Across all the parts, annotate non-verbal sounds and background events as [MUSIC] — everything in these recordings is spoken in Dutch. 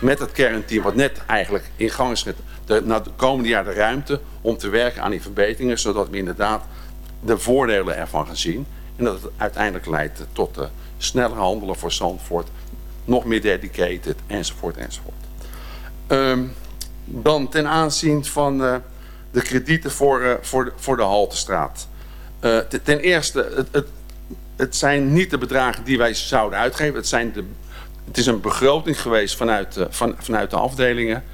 met het kernteam wat net eigenlijk in gang is, na de komende jaar de ruimte om te werken aan die verbeteringen, zodat we inderdaad de voordelen ervan gaan zien. En dat het uiteindelijk leidt tot uh, sneller handelen voor Zandvoort, nog meer dedicated, enzovoort, enzovoort. Um, dan ten aanzien van uh, de kredieten voor, uh, voor, de, voor de Haltestraat. Ten eerste, het, het, het zijn niet de bedragen die wij zouden uitgeven. Het, zijn de, het is een begroting geweest vanuit, van, vanuit de afdelingen.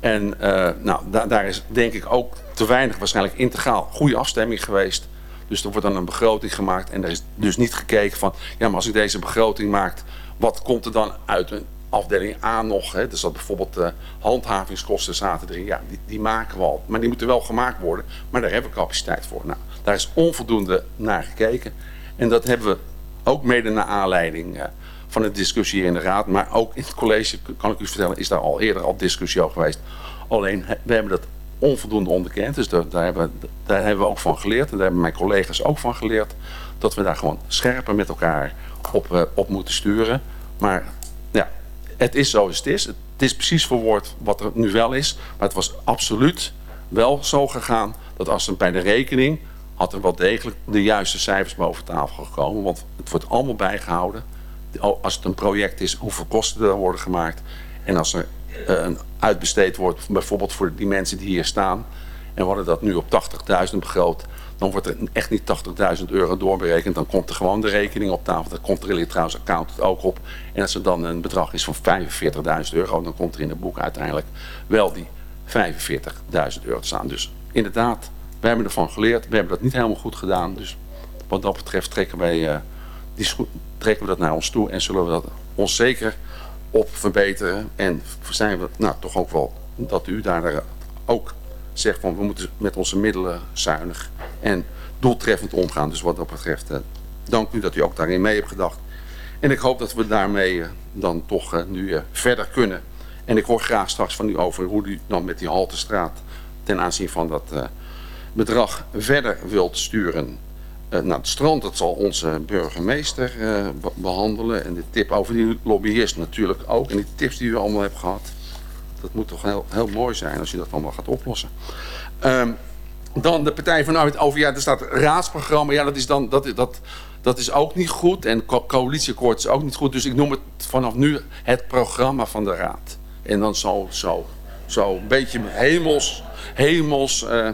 En nou, da, daar is denk ik ook te weinig waarschijnlijk integraal goede afstemming geweest. Dus er wordt dan een begroting gemaakt en er is dus niet gekeken van... ja, maar als ik deze begroting maak, wat komt er dan uit een afdeling A nog. Hè, dus dat bijvoorbeeld uh, handhavingskosten zaten erin. Ja, die, die, maken we al. Maar die moeten wel gemaakt worden. Maar daar hebben we capaciteit voor. Nou, daar is onvoldoende naar gekeken. En dat hebben we ook mede naar aanleiding uh, van de discussie in de raad. Maar ook in het college, kan ik u vertellen, is daar al eerder al discussie over geweest. Alleen, we hebben dat onvoldoende onderkend. Dus daar, daar, hebben, daar hebben we ook van geleerd. En daar hebben mijn collega's ook van geleerd. Dat we daar gewoon scherper met elkaar op, uh, op moeten sturen. Maar ja, het is zoals het is. Het is precies verwoord wat er nu wel is. Maar het was absoluut wel zo gegaan dat als er bij de rekening had er wel degelijk de juiste cijfers boven tafel gekomen. Want het wordt allemaal bijgehouden. Als het een project is, hoeveel kosten er worden gemaakt. En als er uh, uitbesteed wordt, bijvoorbeeld voor die mensen die hier staan. En we hadden dat nu op 80.000 begroot. Dan wordt er echt niet 80.000 euro doorberekend. Dan komt er gewoon de rekening op tafel. Dat er trouwens accountant ook op. En als er dan een bedrag is van 45.000 euro, dan komt er in het boek uiteindelijk wel die 45.000 euro te staan. Dus inderdaad, we hebben ervan geleerd. We hebben dat niet helemaal goed gedaan. Dus wat dat betreft trekken, wij, uh, trekken we dat naar ons toe. En zullen we dat ons zeker op verbeteren. En zijn we nou, toch ook wel dat u daar ook zegt van we moeten met onze middelen zuinig en doeltreffend omgaan. Dus wat dat betreft, eh, dank u dat u ook daarin mee hebt gedacht. En ik hoop dat we daarmee eh, dan toch eh, nu verder kunnen. En ik hoor graag straks van u over hoe u dan met die Haltestraat ten aanzien van dat bedrag verder wilt sturen. Uh, naar het strand, dat zal onze burgemeester uh, behandelen. En de tip over die lobbyist natuurlijk ook. En die tips die u allemaal hebt gehad. Dat moet toch heel, heel mooi zijn als je dat allemaal gaat oplossen. Um, dan de Partij van Arbeid over, ja, er staat raadsprogramma. Ja, dat is, dan, dat, dat, dat is ook niet goed. En co coalitieakkoord is ook niet goed. Dus ik noem het vanaf nu het programma van de raad. En dan zo, zo, zo een beetje hemels, hemels. Uh,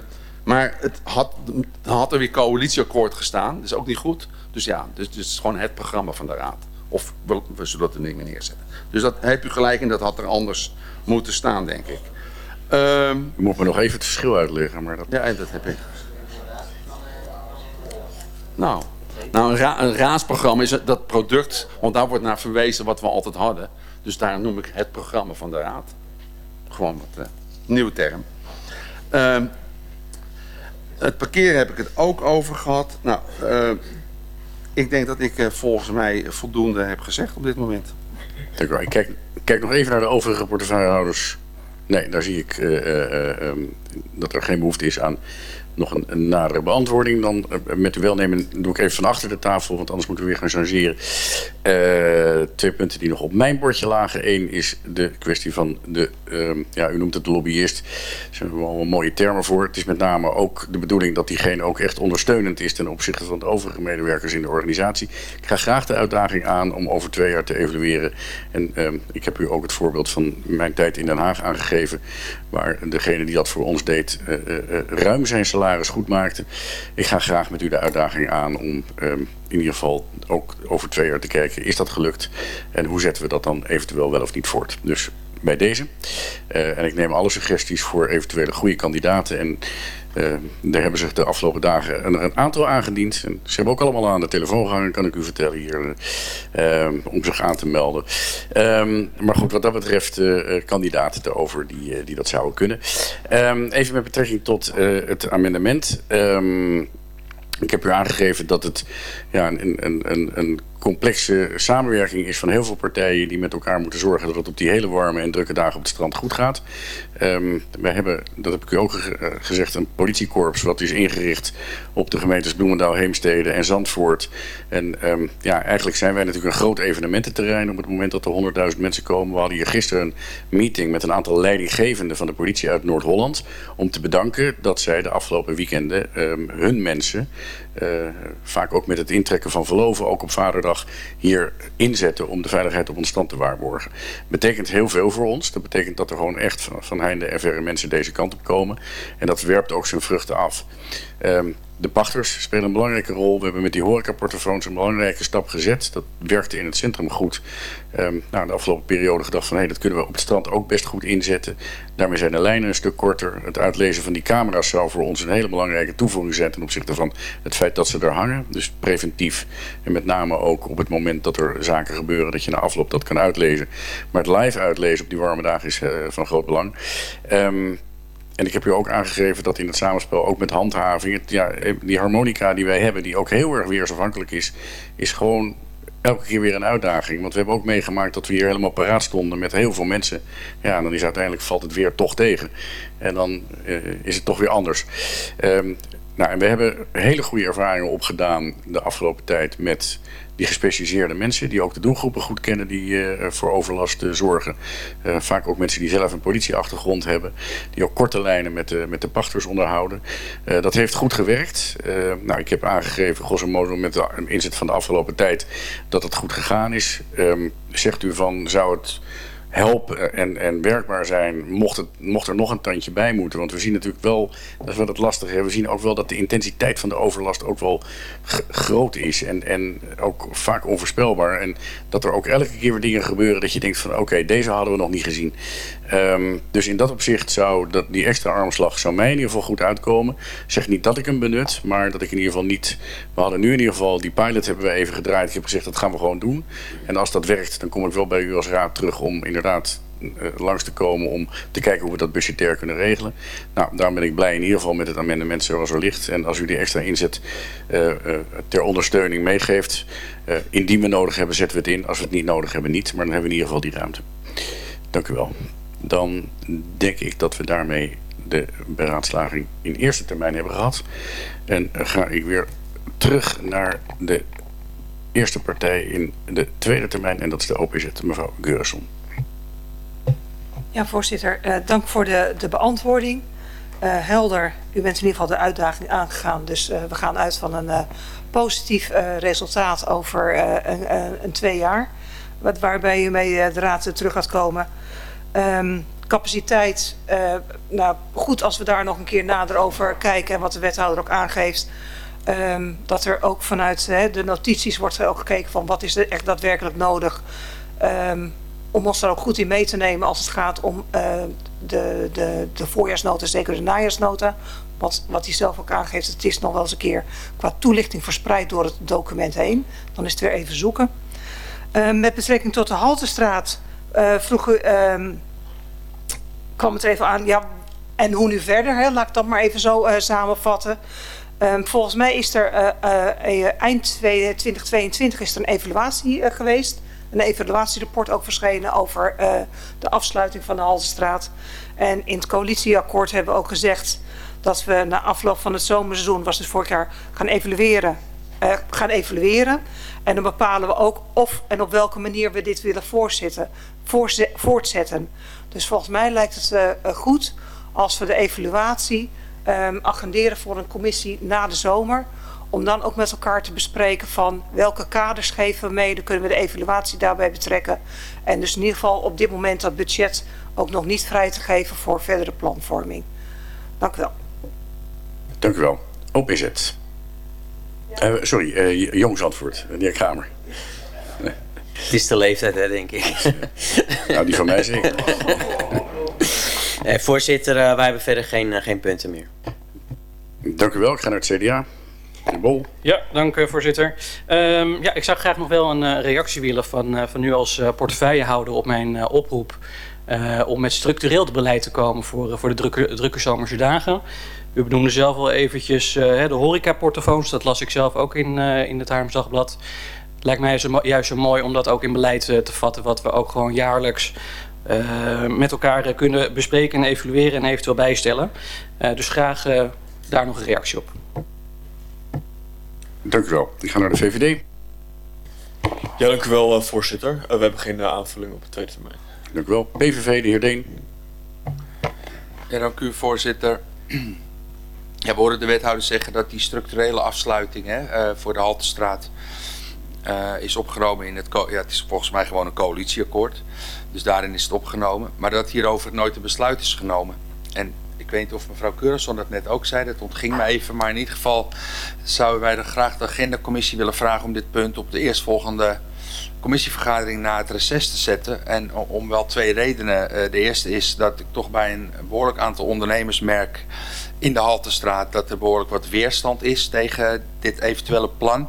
maar het had, had er weer coalitieakkoord gestaan. Dat is ook niet goed. Dus ja, dus, dus het is gewoon het programma van de raad. Of we, we zullen het er niet meer neerzetten. Dus dat heb u gelijk en dat had er anders moeten staan, denk ik. Um, U moet me nog even het verschil uitleggen. Maar dat... Ja, dat heb ik. Nou, nou een, ra een raadsprogramma is dat product, want daar wordt naar verwezen wat we altijd hadden. Dus daar noem ik het programma van de raad. Gewoon wat uh, nieuwe term. Um, het parkeren heb ik het ook over gehad. Nou, uh, ik denk dat ik uh, volgens mij voldoende heb gezegd op dit moment. Ik kijk, nog even naar de overige portefeuillehouders. Nee, daar zie ik uh, um, dat er geen behoefte is aan nog een, nadere beantwoording. Dan met uw welnemen doe ik even van achter de tafel, want anders moeten we weer gaan changeren. Twee punten die nog op mijn bordje lagen. Eén is de kwestie van de, ja, u noemt het de lobbyist. Daar zijn wel mooie termen voor. Het is met name ook de bedoeling dat diegene ook echt ondersteunend is ten opzichte van de overige medewerkers in de organisatie. Ik ga graag de uitdaging aan om over twee jaar te evalueren. En ik heb u ook het voorbeeld van mijn tijd in Den Haag aangegeven, waar degene die dat voor ons deed ruim zijn salaris goed maakte. Ik ga graag met u de uitdaging aan om um, in ieder geval ook over twee jaar te kijken, is dat gelukt? En hoe zetten we dat dan eventueel wel of niet voort? Dus bij deze. Uh, en ik neem alle suggesties voor eventuele goede kandidaten. En uh, daar hebben zich de afgelopen dagen een, een, aantal aangediend. En ze hebben ook allemaal aan de telefoon gehangen, kan ik u vertellen hier, uh, om zich aan te melden. Um, maar goed, wat dat betreft kandidaten erover die, die dat zouden kunnen. Um, even met betrekking tot het amendement. Um, ik heb u aangegeven dat het ja, een, een, een, een complexe samenwerking is van heel veel partijen die met elkaar moeten zorgen dat het op die hele warme en drukke dagen op het strand goed gaat. Um, wij hebben, dat heb ik u ook eh, gezegd, een politiekorps wat is ingericht op de gemeentes Bloemendaal, Heemstede en Zandvoort. En um, ja, eigenlijk zijn wij natuurlijk een groot evenemententerrein op het moment dat er 100.000 mensen komen. We hadden hier gisteren een meeting met een aantal leidinggevenden van de politie uit Noord-Holland om te bedanken dat zij de afgelopen weekenden um, hun mensen uh, vaak ook met het intrekken van verloven, ook op vaderdag, hier inzetten om de veiligheid op ons stand te waarborgen. Betekent heel veel voor ons. Dat betekent dat er gewoon echt van, van en verre mensen deze kant op komen. En dat werpt ook zijn vruchten af. Um, de pachters spelen een belangrijke rol. We hebben met die horecaportofoons een belangrijke stap gezet. Dat werkte in het centrum goed. Um, nou, de afgelopen periode gedacht van... Hey, dat kunnen we op het strand ook best goed inzetten. Daarmee zijn de lijnen een stuk korter. Het uitlezen van die camera's zou voor ons een hele belangrijke toevoeging zijn... ten opzichte van het feit dat ze er hangen. Dus preventief. En met name ook op het moment dat er zaken gebeuren... dat je na afloop dat kan uitlezen. Maar het live uitlezen op die warme dagen is uh, van groot belang. Um, en ik heb u ook aangegeven dat in het samenspel, ook met handhaving, ja, die harmonica die wij hebben, die ook heel erg weersafhankelijk is, is gewoon elke keer weer een uitdaging. Want we hebben ook meegemaakt dat we hier helemaal paraat stonden met heel veel mensen. Ja, en dan is uiteindelijk valt het weer toch tegen. En dan uh, is het toch weer anders. Um, nou, en we hebben hele goede ervaringen opgedaan de afgelopen tijd met die gespecialiseerde mensen, die ook de doelgroepen goed kennen, die uh, voor overlast uh, zorgen. Uh, vaak ook mensen die zelf een politieachtergrond hebben, die ook korte lijnen met de, met de pachters onderhouden. dat heeft goed gewerkt. nou, ik heb aangegeven, grosso modo met de inzet van de afgelopen tijd, dat het goed gegaan is. Um, zegt u van, zou het helpen en, en werkbaar zijn, mocht, het, mocht er nog een tandje bij moeten. Want we zien natuurlijk wel, dat is wel het lastige, we zien ook wel dat de intensiteit van de overlast ook wel groot is. En, en ook vaak onvoorspelbaar. En dat er ook elke keer weer dingen gebeuren dat je denkt van oké, deze hadden we nog niet gezien. Um, dus in dat opzicht zou dat, die extra armslag zou mij in ieder geval goed uitkomen. Zeg niet dat ik hem benut, maar dat ik in ieder geval niet... We hadden nu in ieder geval, die pilot hebben we even gedraaid. Ik heb gezegd, dat gaan we gewoon doen. En als dat werkt, dan kom ik wel bij u als raad terug om inderdaad uh, langs te komen om te kijken hoe we dat budgetair kunnen regelen. Nou, daarom ben ik blij in ieder geval met het amendement zoals er ligt. En als u die extra inzet uh, uh, ter ondersteuning meegeeft, indien we nodig hebben, zetten we het in. Als we het niet nodig hebben, niet. Maar dan hebben we in ieder geval die ruimte. Dank u wel dan denk ik dat we daarmee de beraadslaging in eerste termijn hebben gehad. En ga ik weer terug naar de eerste partij in de tweede termijn en dat is de OPZ, mevrouw Geurson. Ja, voorzitter. Uh, dank voor de, de beantwoording. Uh, helder, u bent in ieder geval de uitdaging aangegaan. Dus uh, we gaan uit van een positief resultaat over een, een, twee jaar. Wat, waarbij u mee de raad terug gaat komen. Um, capaciteit, uh, nou goed als we daar nog een keer nader over kijken en wat de wethouder ook aangeeft. Um, dat er ook vanuit hè, de notities wordt ook gekeken van wat is er echt daadwerkelijk nodig. Um, om ons daar ook goed in mee te nemen als het gaat om uh, de, de, de voorjaarsnota, zeker de najaarsnota. Wat, wat hij zelf ook aangeeft, het is nog wel eens een keer qua toelichting verspreid door het document heen. Dan is het weer even zoeken. Uh, met betrekking tot de Haltestraat uh, vroeg u, kwam het even aan, ja, en hoe nu verder? Laat ik dat maar even zo uh, samenvatten. Um, volgens mij is er uh, uh, eind 2022 is er een evaluatie geweest. Een evaluatierapport ook verschenen over de afsluiting van de Haltestraat. En in het coalitieakkoord hebben we ook gezegd dat we na afloop van het zomerseizoen, was het vorig jaar, gaan evalueren. gaan evalueren. En dan bepalen we ook of en op welke manier we dit willen voorzitten, voortzetten. Dus volgens mij lijkt het uh, goed als we de evaluatie um, agenderen voor een commissie na de zomer. Om dan ook met elkaar te bespreken van welke kaders geven we mee. Dan kunnen we de evaluatie daarbij betrekken. En dus in ieder geval op dit moment dat budget ook nog niet vrij te geven voor verdere planvorming. Dank u wel. Dank u wel. Op is het. Uh, sorry, uh, Jongs antwoord, de heer Kramer. Het is de leeftijd, hè, denk ik. [LAUGHS] nou, die van mij zeker. [LAUGHS] Eh, voorzitter, uh, wij hebben verder geen, uh, geen punten meer. Dank u wel. Ik ga naar het CDA. De Bol. Ja, dank u voorzitter. Um, ja, ik zou graag nog wel een reactie willen van, van u als portefeuillehouder op mijn oproep. om met structureel beleid te komen voor, voor de drukke, drukke zomerse dagen. U benoemde zelf al eventjes de horecaportofoons. Dat las ik zelf ook in, in het Haarlems Dagblad. Lijkt mij zo juist zo mooi om dat ook in beleid eh, te vatten, wat we ook gewoon jaarlijks eh, met elkaar eh, kunnen bespreken en evalueren en eventueel bijstellen. Eh, dus graag eh, daar nog een reactie op. Dank u wel. Ik ga naar de VVD. Ja, dank u wel, voorzitter. We hebben geen aanvulling op de tweede termijn. Dank u wel. PVV, de heer Deen. Ja, dank u voorzitter. Ja, we hoorden de wethouder zeggen dat die structurele afsluiting hè, eh, voor de Haltestraat eh, is opgenomen in het, ja, het is volgens mij gewoon een coalitieakkoord. Dus daarin is het opgenomen. Maar dat hierover nooit een besluit is genomen. En ik weet niet of mevrouw Keurasson dat net ook zei, dat ontging me even. Maar in ieder geval zouden wij dan graag de agendacommissie willen vragen om dit punt op de eerstvolgende commissievergadering na het reces te zetten. En om wel twee redenen. Eh, De eerste is dat ik toch bij een behoorlijk aantal ondernemers merk in de Haltestraat dat er behoorlijk wat weerstand is tegen dit eventuele plan.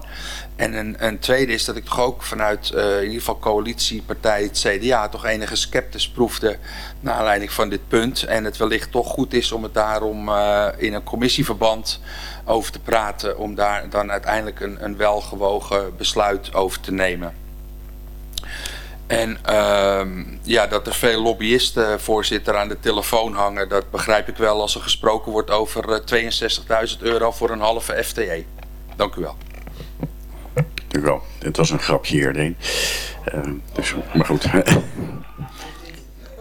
En een, tweede is dat ik toch ook vanuit eh, in ieder geval coalitiepartij het CDA toch enige sceptisch proefde naar aanleiding van dit punt. En het wellicht toch goed is om het daarom eh, in een commissieverband over te praten. Om daar dan uiteindelijk een, een welgewogen besluit over te nemen. En ehm, ja, dat er veel lobbyisten, voorzitter, aan de telefoon hangen, dat begrijp ik wel als er gesproken wordt over eh, 62.000 euro voor een halve FTE. Dank u wel. Dank wel. Het was een grapje, heer Deen. Eh, dus, maar goed. [LAUGHS]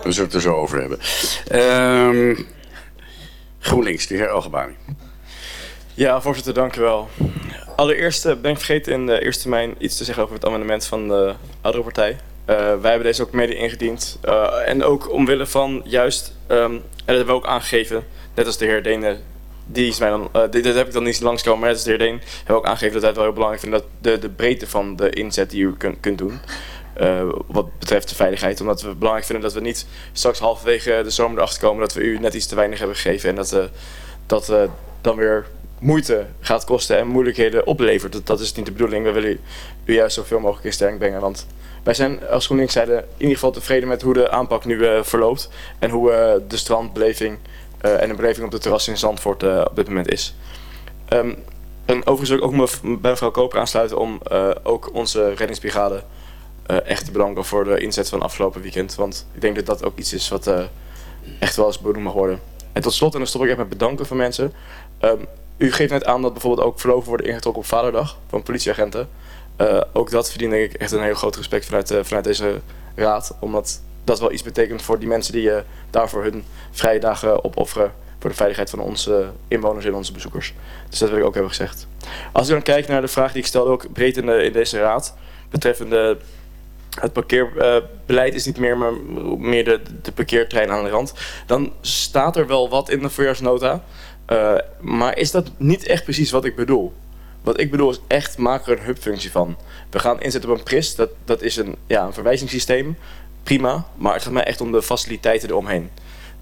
We zullen het er zo over hebben. Ehm, GroenLinks, de heer Algebani. Ja, voorzitter, dank u wel. Allereerst eh, ben ik vergeten in de eerste termijn iets te zeggen over het amendement van de oudere partij. Eh, wij hebben deze ook mede ingediend. Eh, en ook omwille van juist, ehm, en dat hebben we ook aangegeven, net als de heer Deen, die is mij dan, eh, dit, heb ik dan niet langskomen, maar net als de heer Deen we ook aangegeven dat wij het wel heel belangrijk vinden dat de, de breedte van de inzet die u kunt, kunt doen. eh, wat betreft de veiligheid. Omdat we belangrijk vinden dat we niet straks halverwege de zomer erachter komen dat we u net iets te weinig hebben gegeven. En dat, eh, dat dan weer moeite gaat kosten en moeilijkheden oplevert. Dat, dat is niet de bedoeling. We willen u, juist zoveel mogelijk in sterk brengen. Want wij zijn als GroenLinks zijde in ieder geval tevreden met hoe de aanpak nu verloopt. En hoe de strandbeleving en de beleving op de terras in Zandvoort eh, op dit moment is. Ehm, en overigens wil ik ook bij mevrouw Koper aansluiten om eh, ook onze reddingsbrigade eh, echt te bedanken voor de inzet van afgelopen weekend. Want ik denk dat dat ook iets is wat eh, echt wel eens benoemd mag worden. En tot slot, en dan stop ik echt met bedanken van mensen. Ehm, u geeft net aan dat bijvoorbeeld ook verloven worden ingetrokken op Vaderdag van politieagenten. Eh, ook dat verdient denk ik echt een heel groot respect vanuit, eh, vanuit deze raad. Omdat dat wel iets betekent voor die mensen die eh, daarvoor hun vrije dagen opofferen. Voor de veiligheid van onze inwoners en onze bezoekers. Dus dat wil ik ook hebben gezegd. Als u dan kijkt naar de vraag die ik stelde ook breed in, de, in deze raad. Betreffende het parkeerbeleid is niet meer, maar meer de, de parkeertrein aan de rand. Dan staat er wel wat in de voorjaarsnota. Eh, maar is dat niet echt precies wat ik bedoel? Wat ik bedoel is echt, maak er een hubfunctie van. We gaan inzetten op een PRIS, dat, dat is een, ja, een verwijzingssysteem. Prima, maar het gaat mij echt om de faciliteiten eromheen.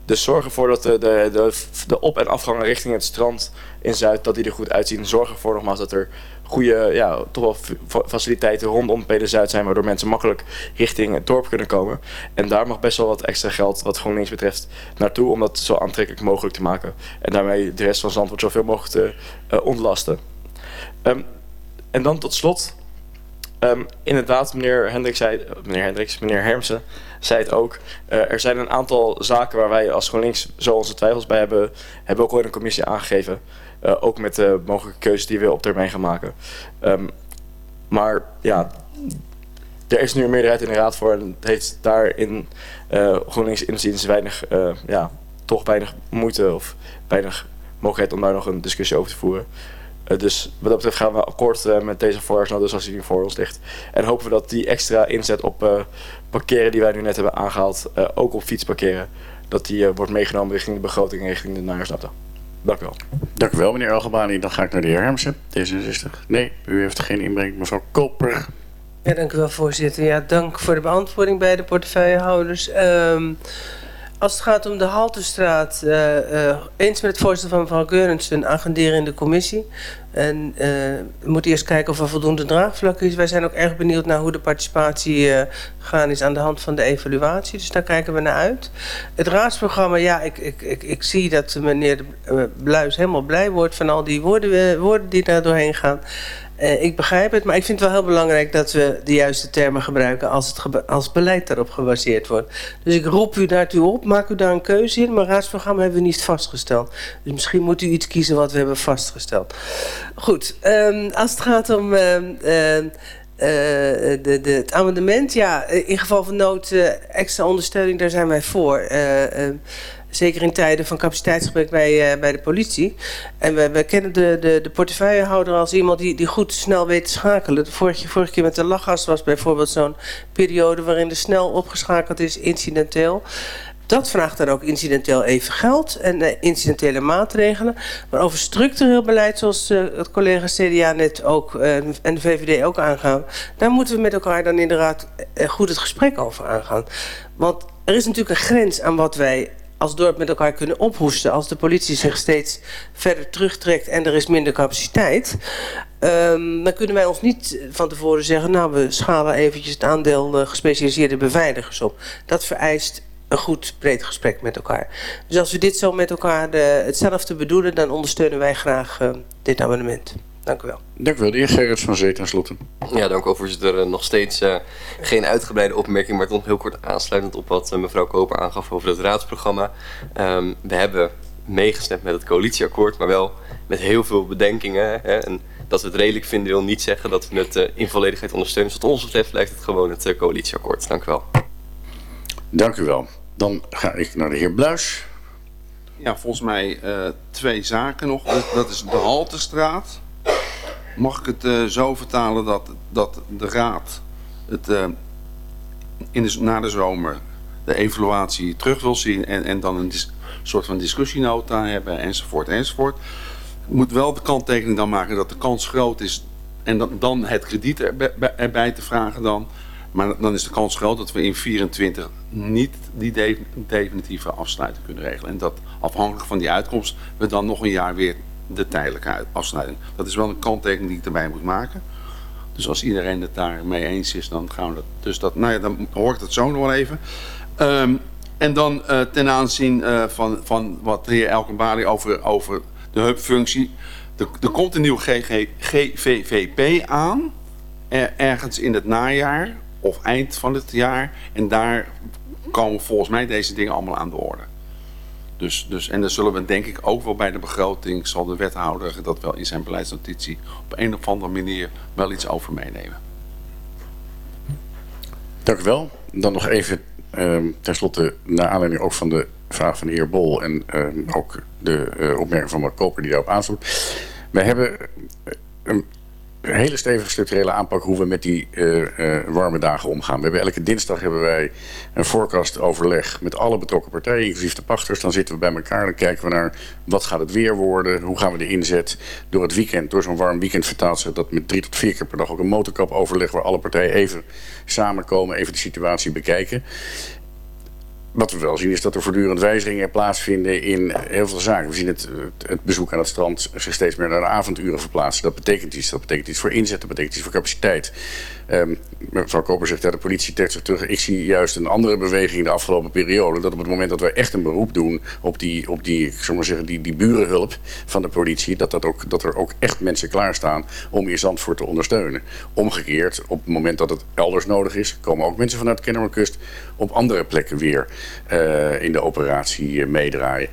Dus zorg ervoor dat de, de, de, de op- en afgangen richting het strand in Zuid, dat die er goed uitzien. Zorg ervoor nogmaals dat er goede, ja, toch wel fa- faciliteiten rondom Pede Zuid zijn, waardoor mensen makkelijk richting het dorp kunnen komen. En daar mag best wel wat extra geld, wat GroenLinks betreft, naartoe, om dat zo aantrekkelijk mogelijk te maken. En daarmee de rest van Zandvoort zoveel mogelijk te eh, ontlasten. Ehm, en dan tot slot, Ehm, inderdaad, meneer Hendricks zei, eh, meneer Hendricks, meneer Hermsen zei het ook. Eh, er zijn een aantal zaken waar wij als GroenLinks zo onze twijfels bij hebben, hebben ook al in een commissie aangegeven. Eh, ook met de mogelijke keuzes die we op termijn gaan maken. Ehm, maar ja, er is nu een meerderheid in de raad voor en het heeft daarin uh, GroenLinks inziens weinig, ja, toch weinig moeite of weinig mogelijkheid om daar nog een discussie over te voeren. Uh, dus wat dat betreft gaan we akkoord uh, met deze voorjaarsnota zoals die nu voor ons ligt. En hopen we dat die extra inzet op uh, parkeren die wij nu net hebben aangehaald, ook op fietsparkeren, dat die wordt meegenomen richting de begroting en richting de najaarsnota. Dank u wel. Dank u wel, meneer Algebani. Dan ga ik naar de heer Hermsen, D66. Nee, u heeft geen inbreng. Mevrouw Koper. Ja, dank u wel, voorzitter. Ja, dank voor de beantwoording bij de portefeuillehouders. Um, als het gaat om de Haltestraat, uh, uh, eens met het voorstel van mevrouw Geurensen, agenderen in de commissie. En uh, we eerst kijken of er voldoende draagvlak is. Wij zijn ook erg benieuwd naar hoe de participatie gegaan is aan de hand van de evaluatie. Dus daar kijken we naar uit. Het raadsprogramma, ja, ik, ik, ik, ik zie dat meneer Bluis helemaal blij wordt van al die woorden, woorden die daar doorheen gaan. Eh, ik begrijp het, maar ik vind het wel heel belangrijk dat we de juiste termen gebruiken als het als beleid daarop gebaseerd wordt. Dus ik roep u daartoe op, maak u daar een keuze in, maar raadsprogramma hebben we niet vastgesteld. Dus misschien moet u iets kiezen wat we hebben vastgesteld. Goed, ehm, als het gaat om ehm, ehm, eh, de, de, het amendement, ja, eh, in geval van nood eh, extra ondersteuning, daar zijn wij voor. Eh, eh, zeker in tijden van capaciteitsgebrek bij, eh, bij de politie. En we, we kennen de, de, de portefeuillehouder als iemand die, die goed snel weet te schakelen. Vorige, vorige keer met de lachgas was bijvoorbeeld zo'n periode waarin er snel opgeschakeld is, incidenteel. Dat vraagt dan ook incidenteel even geld en eh, incidentele maatregelen. Maar over structureel beleid, zoals eh, het collega CDA net ook eh, en de VVD ook aangaan, daar moeten we met elkaar dan inderdaad goed het gesprek over aangaan. Want er is natuurlijk een grens aan wat wij als dorp met elkaar kunnen ophoesten. Als de politie zich steeds verder terugtrekt en er is minder capaciteit. ehm, dan kunnen wij ons niet van tevoren zeggen... nou, we schalen eventjes het aandeel gespecialiseerde beveiligers op. Dat vereist een goed breed gesprek met elkaar. Dus als we dit zo met elkaar eh, hetzelfde bedoelen... dan ondersteunen wij graag eh, dit amendement. Dank u wel. Dank u wel. De heer Gerrits van Zee ten slotte. Ja, dank u wel, voorzitter. Eh, Nog steeds eh, geen uitgebreide opmerking, maar toch heel kort aansluitend op wat mevrouw Koper aangaf over het raadsprogramma. Ehm, we hebben meegestemd met het coalitieakkoord, maar wel met heel veel bedenkingen. Hè, en dat we het redelijk vinden wil niet zeggen dat we het in volledigheid ondersteunen. Dus wat ons betreft blijft het gewoon het coalitieakkoord. Dank u wel. Dank u wel. Dan ga ik naar de heer Bluis. Ja, volgens mij eh, twee zaken nog. Dat, is de Haltestraat. Mag ik het eh, zo vertalen dat, dat de Raad het, eh, in de, na de zomer de evaluatie terug wil zien en, en dan een soort van discussienota hebben enzovoort enzovoort. Ik moet wel de kanttekening dan maken dat de kans groot is en dan, dan het krediet erbij te vragen dan. Maar dan is de kans groot dat we in 24 niet die de- definitieve afsluiting kunnen regelen. En dat afhankelijk van die uitkomst we dan nog een jaar weer de tijdelijke uit- afsluiting. Dat is wel een kanttekening die ik erbij moet maken. Dus als iedereen het daarmee eens is, dan gaan we dat. Dus dat, nou ja, dan hoor ik dat zo nog wel even. Ehm, en dan eh, ten aanzien eh, van, van wat de heer Elkenbali over, over de hubfunctie. Er, er komt een nieuw GVVP aan, er- ergens in het najaar of eind van het jaar. En daar komen volgens mij deze dingen allemaal aan de orde. Dus, dus, en dan zullen we denk ik ook wel bij de begroting, zal de wethouder dat wel in zijn beleidsnotitie op een of andere manier wel iets over meenemen. Dank u wel. Dan nog even ehm tenslotte, naar aanleiding ook van de vraag van de heer Bol en ehm, ook de eh, opmerking van Mark Koper die daarop aansloot. Wij hebben eh, hele stevige structurele aanpak hoe we met die eh, eh, warme dagen omgaan. We hebben elke dinsdag hebben wij een forecast overleg met alle betrokken partijen, inclusief de pachters. Dan zitten we bij elkaar, dan kijken we naar wat gaat het weer worden, hoe gaan we de inzet door het weekend, door zo'n warm weekend vertaalt zich dat met drie tot vier keer per dag ook een motorkap overleg waar alle partijen even samenkomen, even de situatie bekijken. Wat we wel zien is dat er voortdurend wijzigingen plaatsvinden in heel veel zaken. We zien het, het- bezoek aan het strand zich steeds meer naar de avonduren verplaatsen. Dat betekent iets. Dat betekent iets voor inzet, dat betekent iets voor capaciteit. Ehm, mevrouw Koper zegt, ja, de politie trekt zich terug. Ik zie juist een andere beweging de afgelopen periode. Dat op het moment dat wij echt een beroep doen op die, op die, ik zeggen, die, die burenhulp van de politie, dat, dat, ook, dat er ook echt mensen klaarstaan om in Zandvoort te ondersteunen. Omgekeerd, op het moment dat het elders nodig is, komen ook mensen vanuit Kennemerkust op andere plekken weer eh, in de operatie eh, meedraaien.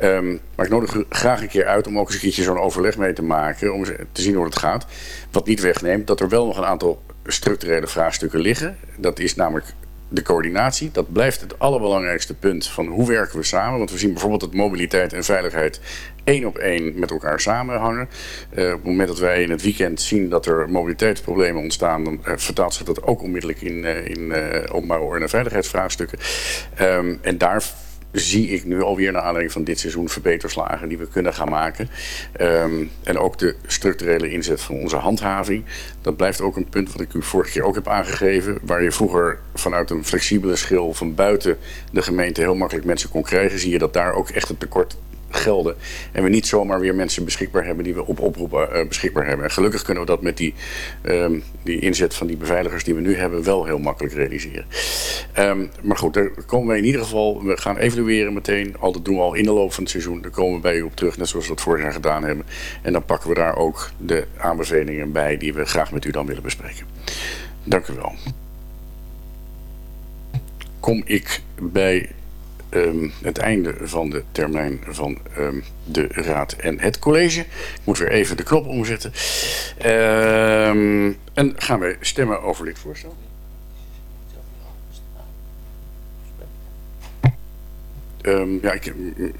Ehm, maar ik nodig u graag een keer uit om ook eens een keertje zo'n overleg mee te maken, om te zien hoe het gaat. Wat niet wegneemt dat er wel nog een aantal structurele vraagstukken liggen. Dat is namelijk de coördinatie. Dat blijft het allerbelangrijkste punt van hoe werken we samen. Want we zien bijvoorbeeld dat mobiliteit en veiligheid één op één met elkaar samenhangen. Eh, op het moment dat wij in het weekend zien dat er mobiliteitsproblemen ontstaan, dan eh, vertaalt zich dat ook onmiddellijk in, eh, in en veiligheidsvraagstukken. Ehm, en daar zie ik nu alweer naar aanleiding van dit seizoen verbeterslagen die we kunnen gaan maken. Ehm, en ook de structurele inzet van onze handhaving. Dat blijft ook een punt wat ik u vorige keer ook heb aangegeven. Waar je vroeger vanuit een flexibele schil van buiten de gemeente heel makkelijk mensen kon krijgen. Zie je dat daar ook echt het tekort gelden. En we niet zomaar weer mensen beschikbaar hebben die we op oproepen eh, beschikbaar hebben. En gelukkig kunnen we dat met die, ehm, die inzet van die beveiligers die we nu hebben wel heel makkelijk realiseren. Ehm, maar goed, daar komen we in ieder geval, we gaan evalueren meteen. Al dat doen we al in de loop van het seizoen. Daar komen we bij u op terug, net zoals we dat vorig jaar gedaan hebben. En dan pakken we daar ook de aanbevelingen bij die we graag met u dan willen bespreken. Dank u wel. Kom ik bij ehm, het einde van de termijn van ehm, de Raad en het college. Ik moet weer even de knop omzetten. Ehm, en gaan we stemmen over dit voorstel. Ja, ik... mm, mm,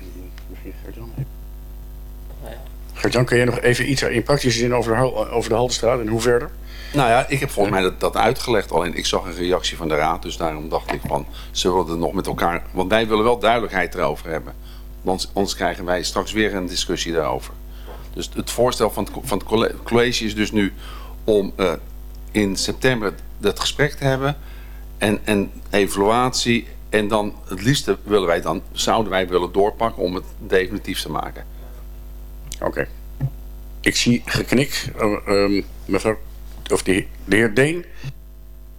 Gert-Jan? Kan jij nog even iets in praktische zin over de, over de Haltestraat en hoe verder? Nou ja, ik heb volgens mij dat, dat uitgelegd. Alleen ik zag een reactie van de raad. Dus daarom dacht ik van, zullen we er nog met elkaar... Want wij willen wel duidelijkheid erover hebben. Want anders krijgen wij straks weer een discussie daarover. Dus het voorstel van het, van het colle- college is dus nu om eh, in september het gesprek te hebben. En, en evaluatie. En dan het liefste willen wij dan, zouden wij willen doorpakken om het definitief te maken. Oké. Ik zie geknik. Ehm, mevrouw, of de, de heer Deen.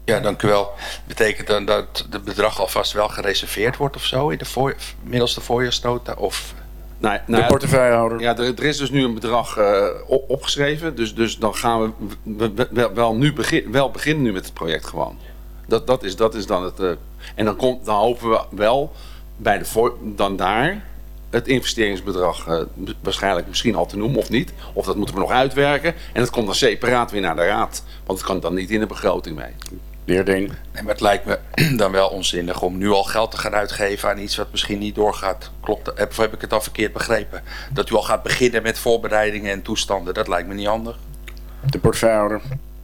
Ja, dank u wel. Betekent dan dat het bedrag alvast wel gereserveerd wordt of zo in de voor, middels de voorjaarsnota? Of Nou, De nou ja, portefeuillehouder. Ja, er, er is dus nu een bedrag eh, op- opgeschreven. Dus, dus dan gaan we, we- we- wel, wel, nu begin, wel beginnen nu met het project gewoon. Dat, dat, is, dat is dan het... eh, en dan, komt, dan hopen we wel bij de voor, dan daar het investeringsbedrag eh, waarschijnlijk misschien al te noemen of niet. Of dat moeten we nog uitwerken. En dat komt dan separaat weer naar de raad. Want het kan dan niet in de begroting mee. Deen. Nee, maar het lijkt me [CLEARS THROAT] dan wel onzinnig om nu al geld te gaan uitgeven aan iets wat misschien niet doorgaat. Klopt dat? Heb, of heb ik het al verkeerd begrepen? Dat u al gaat beginnen met voorbereidingen en toestanden, dat lijkt me niet handig. De portefeuillehouder.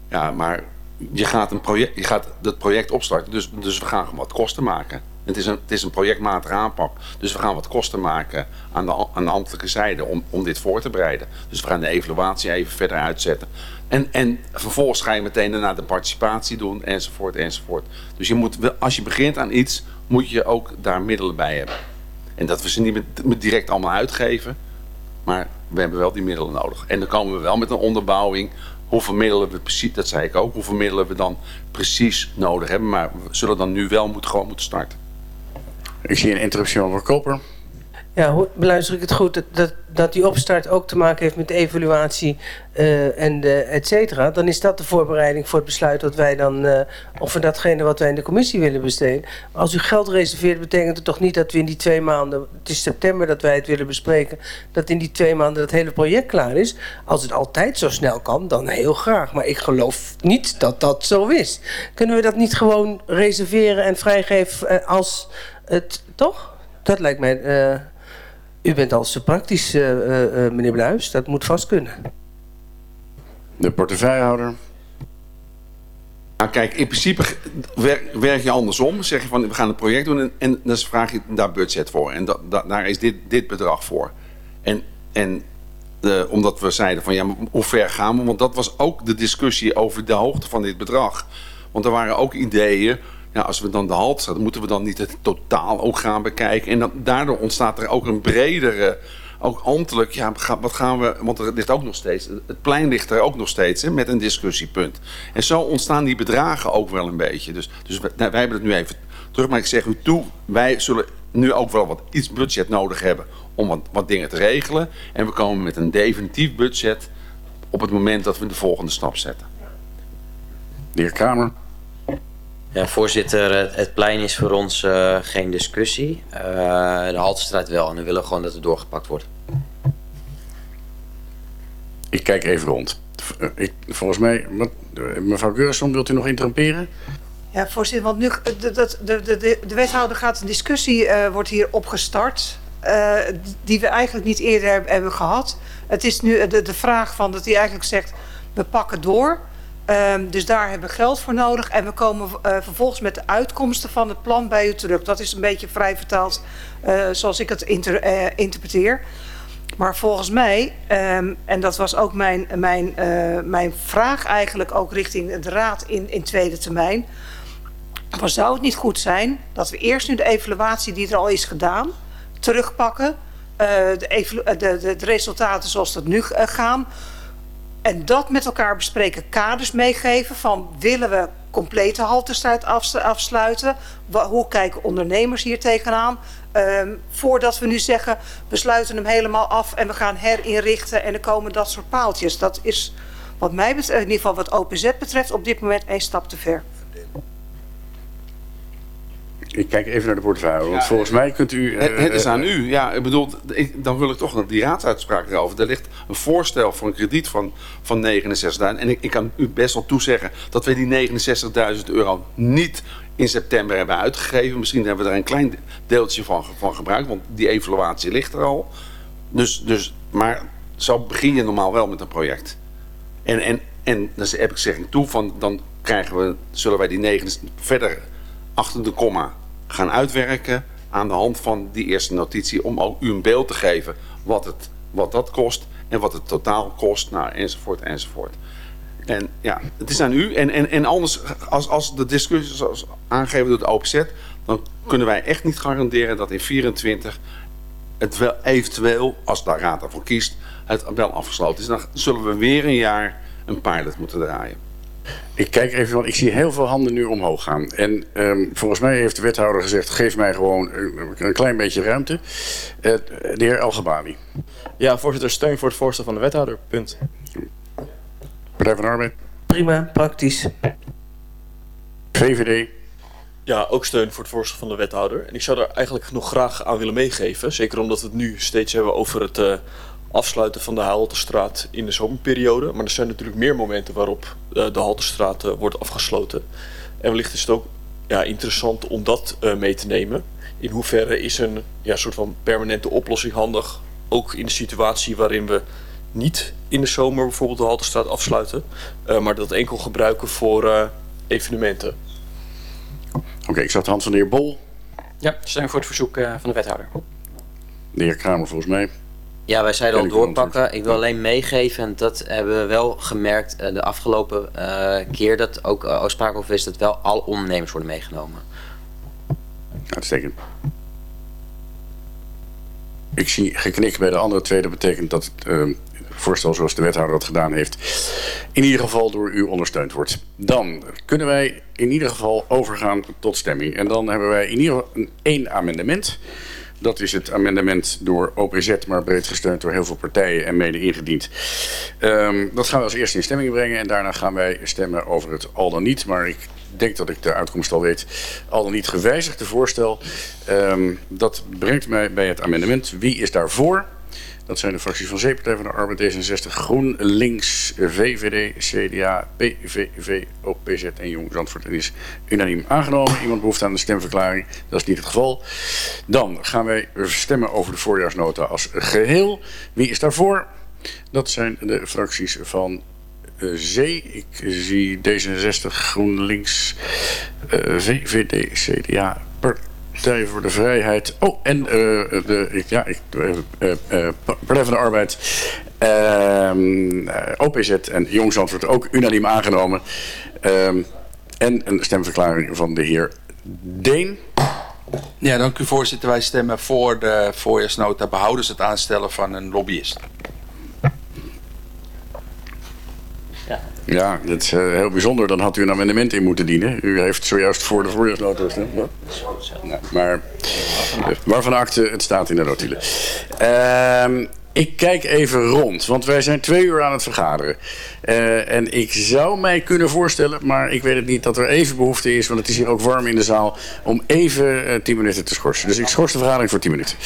Ja, maar je gaat, een project, je gaat het project opstarten. Dus, dus we gaan wat kosten maken. Het is, een, het is een projectmatige aanpak. Dus we gaan wat kosten maken aan de, aan de ambtelijke zijde om, om dit voor te bereiden. Dus we gaan de evaluatie even verder uitzetten. En, en vervolgens ga je meteen daarna de participatie doen, enzovoort, enzovoort. Dus je moet, als je begint aan iets, moet je ook daar middelen bij hebben. En dat we ze niet met, direct allemaal uitgeven, maar we hebben wel die middelen nodig. En dan komen we wel met een onderbouwing. Hoeveel middelen we precies, dat zei ik ook, hoeveel middelen we dan precies nodig hebben. Maar we zullen dan nu wel moeten, gewoon moeten starten. Ik zie een interruptie van mevrouw Koper. Ja, hoe, beluister ik het goed dat, dat, dat die opstart ook te maken heeft met de evaluatie eh, en de et cetera, dan is dat de voorbereiding voor het besluit dat wij dan, eh of we datgene wat wij in de commissie willen besteden. Als u geld reserveert, betekent het toch niet dat we in die twee maanden, het is september dat wij het willen bespreken, dat in die twee maanden het hele project klaar is. Als het altijd zo snel kan, dan heel graag. Maar ik geloof niet dat dat zo is. Kunnen we dat niet gewoon reserveren en vrijgeven eh, als het, toch? Dat lijkt mij... eh, u bent al zo praktisch, eh, eh, meneer Bluis. Dat moet vast kunnen. De portefeuillehouder. Nou kijk, in principe werk, je andersom. Zeg je van, we gaan een project doen en, dan vraag je daar budget voor. En daar is dit, dit bedrag voor. En, en eh, omdat we zeiden van, ja, hoe ver gaan we? Want dat was ook de discussie over de hoogte van dit bedrag. Want er waren ook ideeën, als we dan de halt zetten, moeten we dan niet het totaal ook gaan bekijken? En dan, daardoor ontstaat er ook een bredere, ook ambtelijk, ja, wat gaan we, want er ligt ook nog steeds, het plein ligt er ook nog steeds hè, met een discussiepunt. En zo ontstaan die bedragen ook wel een beetje. Dus, dus wij, wij hebben het nu even terug, maar ik zeg u toe, wij zullen nu ook wel wat iets budget nodig hebben om wat, wat dingen te regelen. En we komen met een definitief budget op het moment dat we de volgende stap zetten. De heer Kamer. Ja, voorzitter, het, het plein is voor ons eh, geen discussie. Eh, de Haltestraat wel en we willen gewoon dat het doorgepakt wordt. Ik kijk even rond. Eh, Ik, volgens mij, mevrouw Geurisson, wilt u nog interrumperen? Ja, voorzitter, want nu de, de, de, de, de wethouder gaat een discussie, eh, wordt hier opgestart, eh, die we eigenlijk niet eerder heb- hebben gehad. Het is nu de, de vraag van dat hij eigenlijk zegt, we pakken door. Ehm, dus daar hebben we geld voor nodig. En we komen eh, vervolgens met de uitkomsten van het plan bij u terug. Dat is een beetje vrij vertaald eh, zoals ik het eh, interpreteer. Maar volgens mij, ehm, en dat was ook mijn, mijn, mijn vraag eigenlijk ook richting de raad in, in tweede termijn. Maar zou het niet goed zijn dat we eerst nu de evaluatie die er al is gedaan, terugpakken, de, de, de, de resultaten zoals dat nu gaan. En dat met elkaar bespreken, kaders meegeven van willen we complete haltestrijd afs- afsluiten? Hoe kijken ondernemers hier tegenaan? Ehm, voordat we nu zeggen, we sluiten hem helemaal af en we gaan herinrichten en er komen dat soort paaltjes. Dat is wat mij betreft, in ieder geval wat OPZ betreft, op dit moment één stap te ver. Ik kijk even naar de portefeuille, want volgens mij kunt u... Het, eh, het is eh, aan u. Ja, ik bedoel, ik- dan wil ik toch die raadsuitspraak erover. Er ligt een voorstel voor een krediet van, van 69.000. En ik, ik kan u best wel toezeggen dat we die 69.000 euro niet in september hebben uitgegeven. Misschien hebben we er een klein deeltje van, van gebruikt, want die evaluatie ligt er al. Dus, dus, maar zo begin je normaal wel met een project. En, en, en dan heb ik zegging toe, van, dan krijgen we, zullen wij die negen verder achter de komma gaan uitwerken aan de hand van die eerste notitie om ook u een beeld te geven wat, het, wat dat kost en wat het totaal kost, nou, enzovoort, enzovoort. En ja, het is aan u. En, en, en anders, als, als de discussie zoals aangegeven door de OPZ, dan kunnen wij echt niet garanderen dat in 24 het wel eventueel, als de raad ervoor kiest, het wel afgesloten is. Dan zullen we weer een jaar een pilot moeten draaien. Ik kijk even, want ik zie heel veel handen nu omhoog gaan. En ehm, volgens mij heeft de wethouder gezegd, geef mij gewoon een, een klein beetje ruimte. Eh, de heer Algebani, Ja, voorzitter, steun voor het voorstel van de wethouder. Punt. Partij van de Arbeid, Prima, praktisch. VVD, Ja, ook steun voor het voorstel van de wethouder. En ik zou daar eigenlijk nog graag aan willen meegeven. Zeker omdat we het nu steeds hebben over het eh, afsluiten van de Haltestraat in de zomerperiode. Maar er zijn natuurlijk meer momenten waarop eh, de Haltestraat eh, wordt afgesloten. En wellicht is het ook ja, interessant om dat eh, mee te nemen. In hoeverre is een ja, soort van permanente oplossing handig? Ook in de situatie waarin we niet in de zomer bijvoorbeeld de Haltestraat afsluiten. eh, maar dat enkel gebruiken voor eh, evenementen. Oké, ik zag de hand van de heer Bol, Ja, steun voor het verzoek eh, van de wethouder. de heer Kramer volgens mij. Ja, wij zeiden al doorpakken. Ik wil alleen meegeven, en dat hebben we wel gemerkt eh, de afgelopen eh, keer dat ook uh, Oostpaarkhof is, dat wel al ondernemers worden meegenomen. Uitstekend. Ik zie geknik bij de andere twee. Dat betekent dat het eh, voorstel zoals de wethouder dat gedaan heeft... in ieder geval door u ondersteund wordt. Dan kunnen wij in ieder geval overgaan tot stemming. En dan hebben wij in ieder geval een één amendement... Dat is het amendement door OPZ, maar breed gesteund door heel veel partijen en mede ingediend. Um, dat gaan we als eerste in stemming brengen en daarna gaan wij stemmen over het al dan niet. Maar ik denk dat ik de uitkomst al weet. Al dan niet gewijzigde voorstel. Um, dat brengt mij bij het amendement. Wie is daarvoor? Dat zijn de fracties van Zeepartij van de Arbeid, D66, GroenLinks, VVD, CDA, PVV, OPZ en Jong Zandvoort. En is unaniem aangenomen. Iemand behoeft aan een stemverklaring. Dat is niet het geval. Dan gaan wij stemmen over de voorjaarsnota als geheel. Wie is daarvoor? Dat zijn de fracties van uh, Zee. Ik zie D66, GroenLinks, uh, VVD, CDA, Partij voor de Vrijheid. Oh, en uh, de, ja, ik, uh, Partij van de Arbeid, OPZ en Jong Zandvoort ook unaniem aangenomen. en een stemverklaring van de heer Deen. Ja, dank u voorzitter. Wij stemmen voor de voorjaarsnota behoudens het aanstellen van een lobbyist. Ja. dat is uh, heel bijzonder. Dan had u een amendement in moeten dienen. U heeft zojuist voor de voorjaarsnota gestemd. Nou, maar waarvan akte, het staat in de notulen. Uh, ik kijk even rond, want wij zijn twee uur aan het vergaderen. Uh, en ik zou mij kunnen voorstellen, maar ik weet het niet, dat er even behoefte is, want het is hier ook warm in de zaal, om even 10 minuten te schorsen. Dus ik schors de vergadering voor 10 minuten.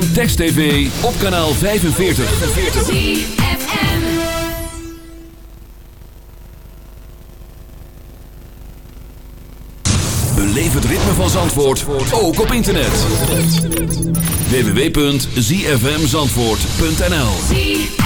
ZFM, Text TV, op kanaal 45. Beleef het ritme van Zandvoort ook op internet. www.zfmzandvoort.nl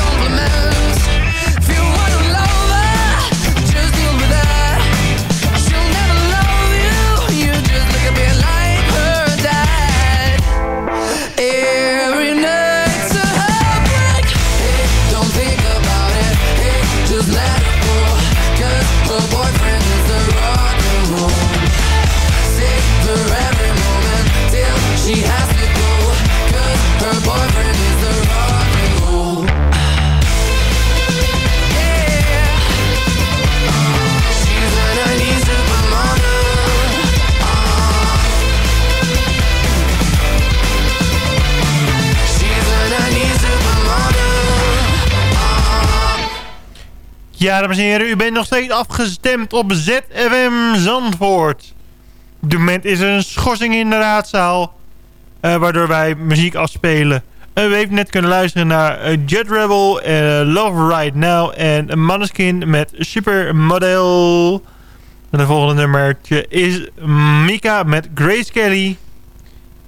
Ja, dames en heren, u bent nog steeds afgestemd op ZFM Zandvoort. Op dit moment is er een schorsing in de raadzaal, eh, waardoor wij muziek afspelen. Eh, u heeft net kunnen luisteren naar eh, Jet Rebel, Love Right Now en Maneskin met Supermodel. En de volgende nummertje is Mika met Grace Kelly.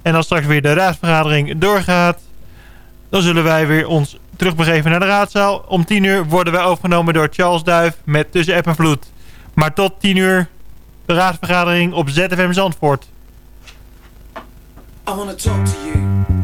En als straks weer de raadsvergadering doorgaat, dan zullen wij weer ons terugbegeven naar de raadzaal. Om 10 uur worden wij overgenomen door Charles Duif met Tussen App en Vloed. Maar tot 10 uur de raadsvergadering op ZFM Zandvoort. I wanna talk to you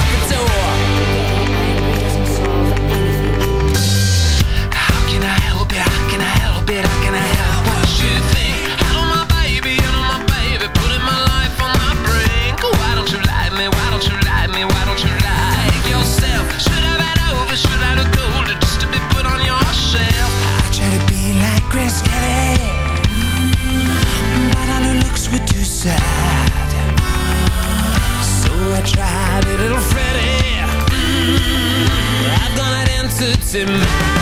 sad. So I tried a little Freddie. Mm, I've got an entity mind.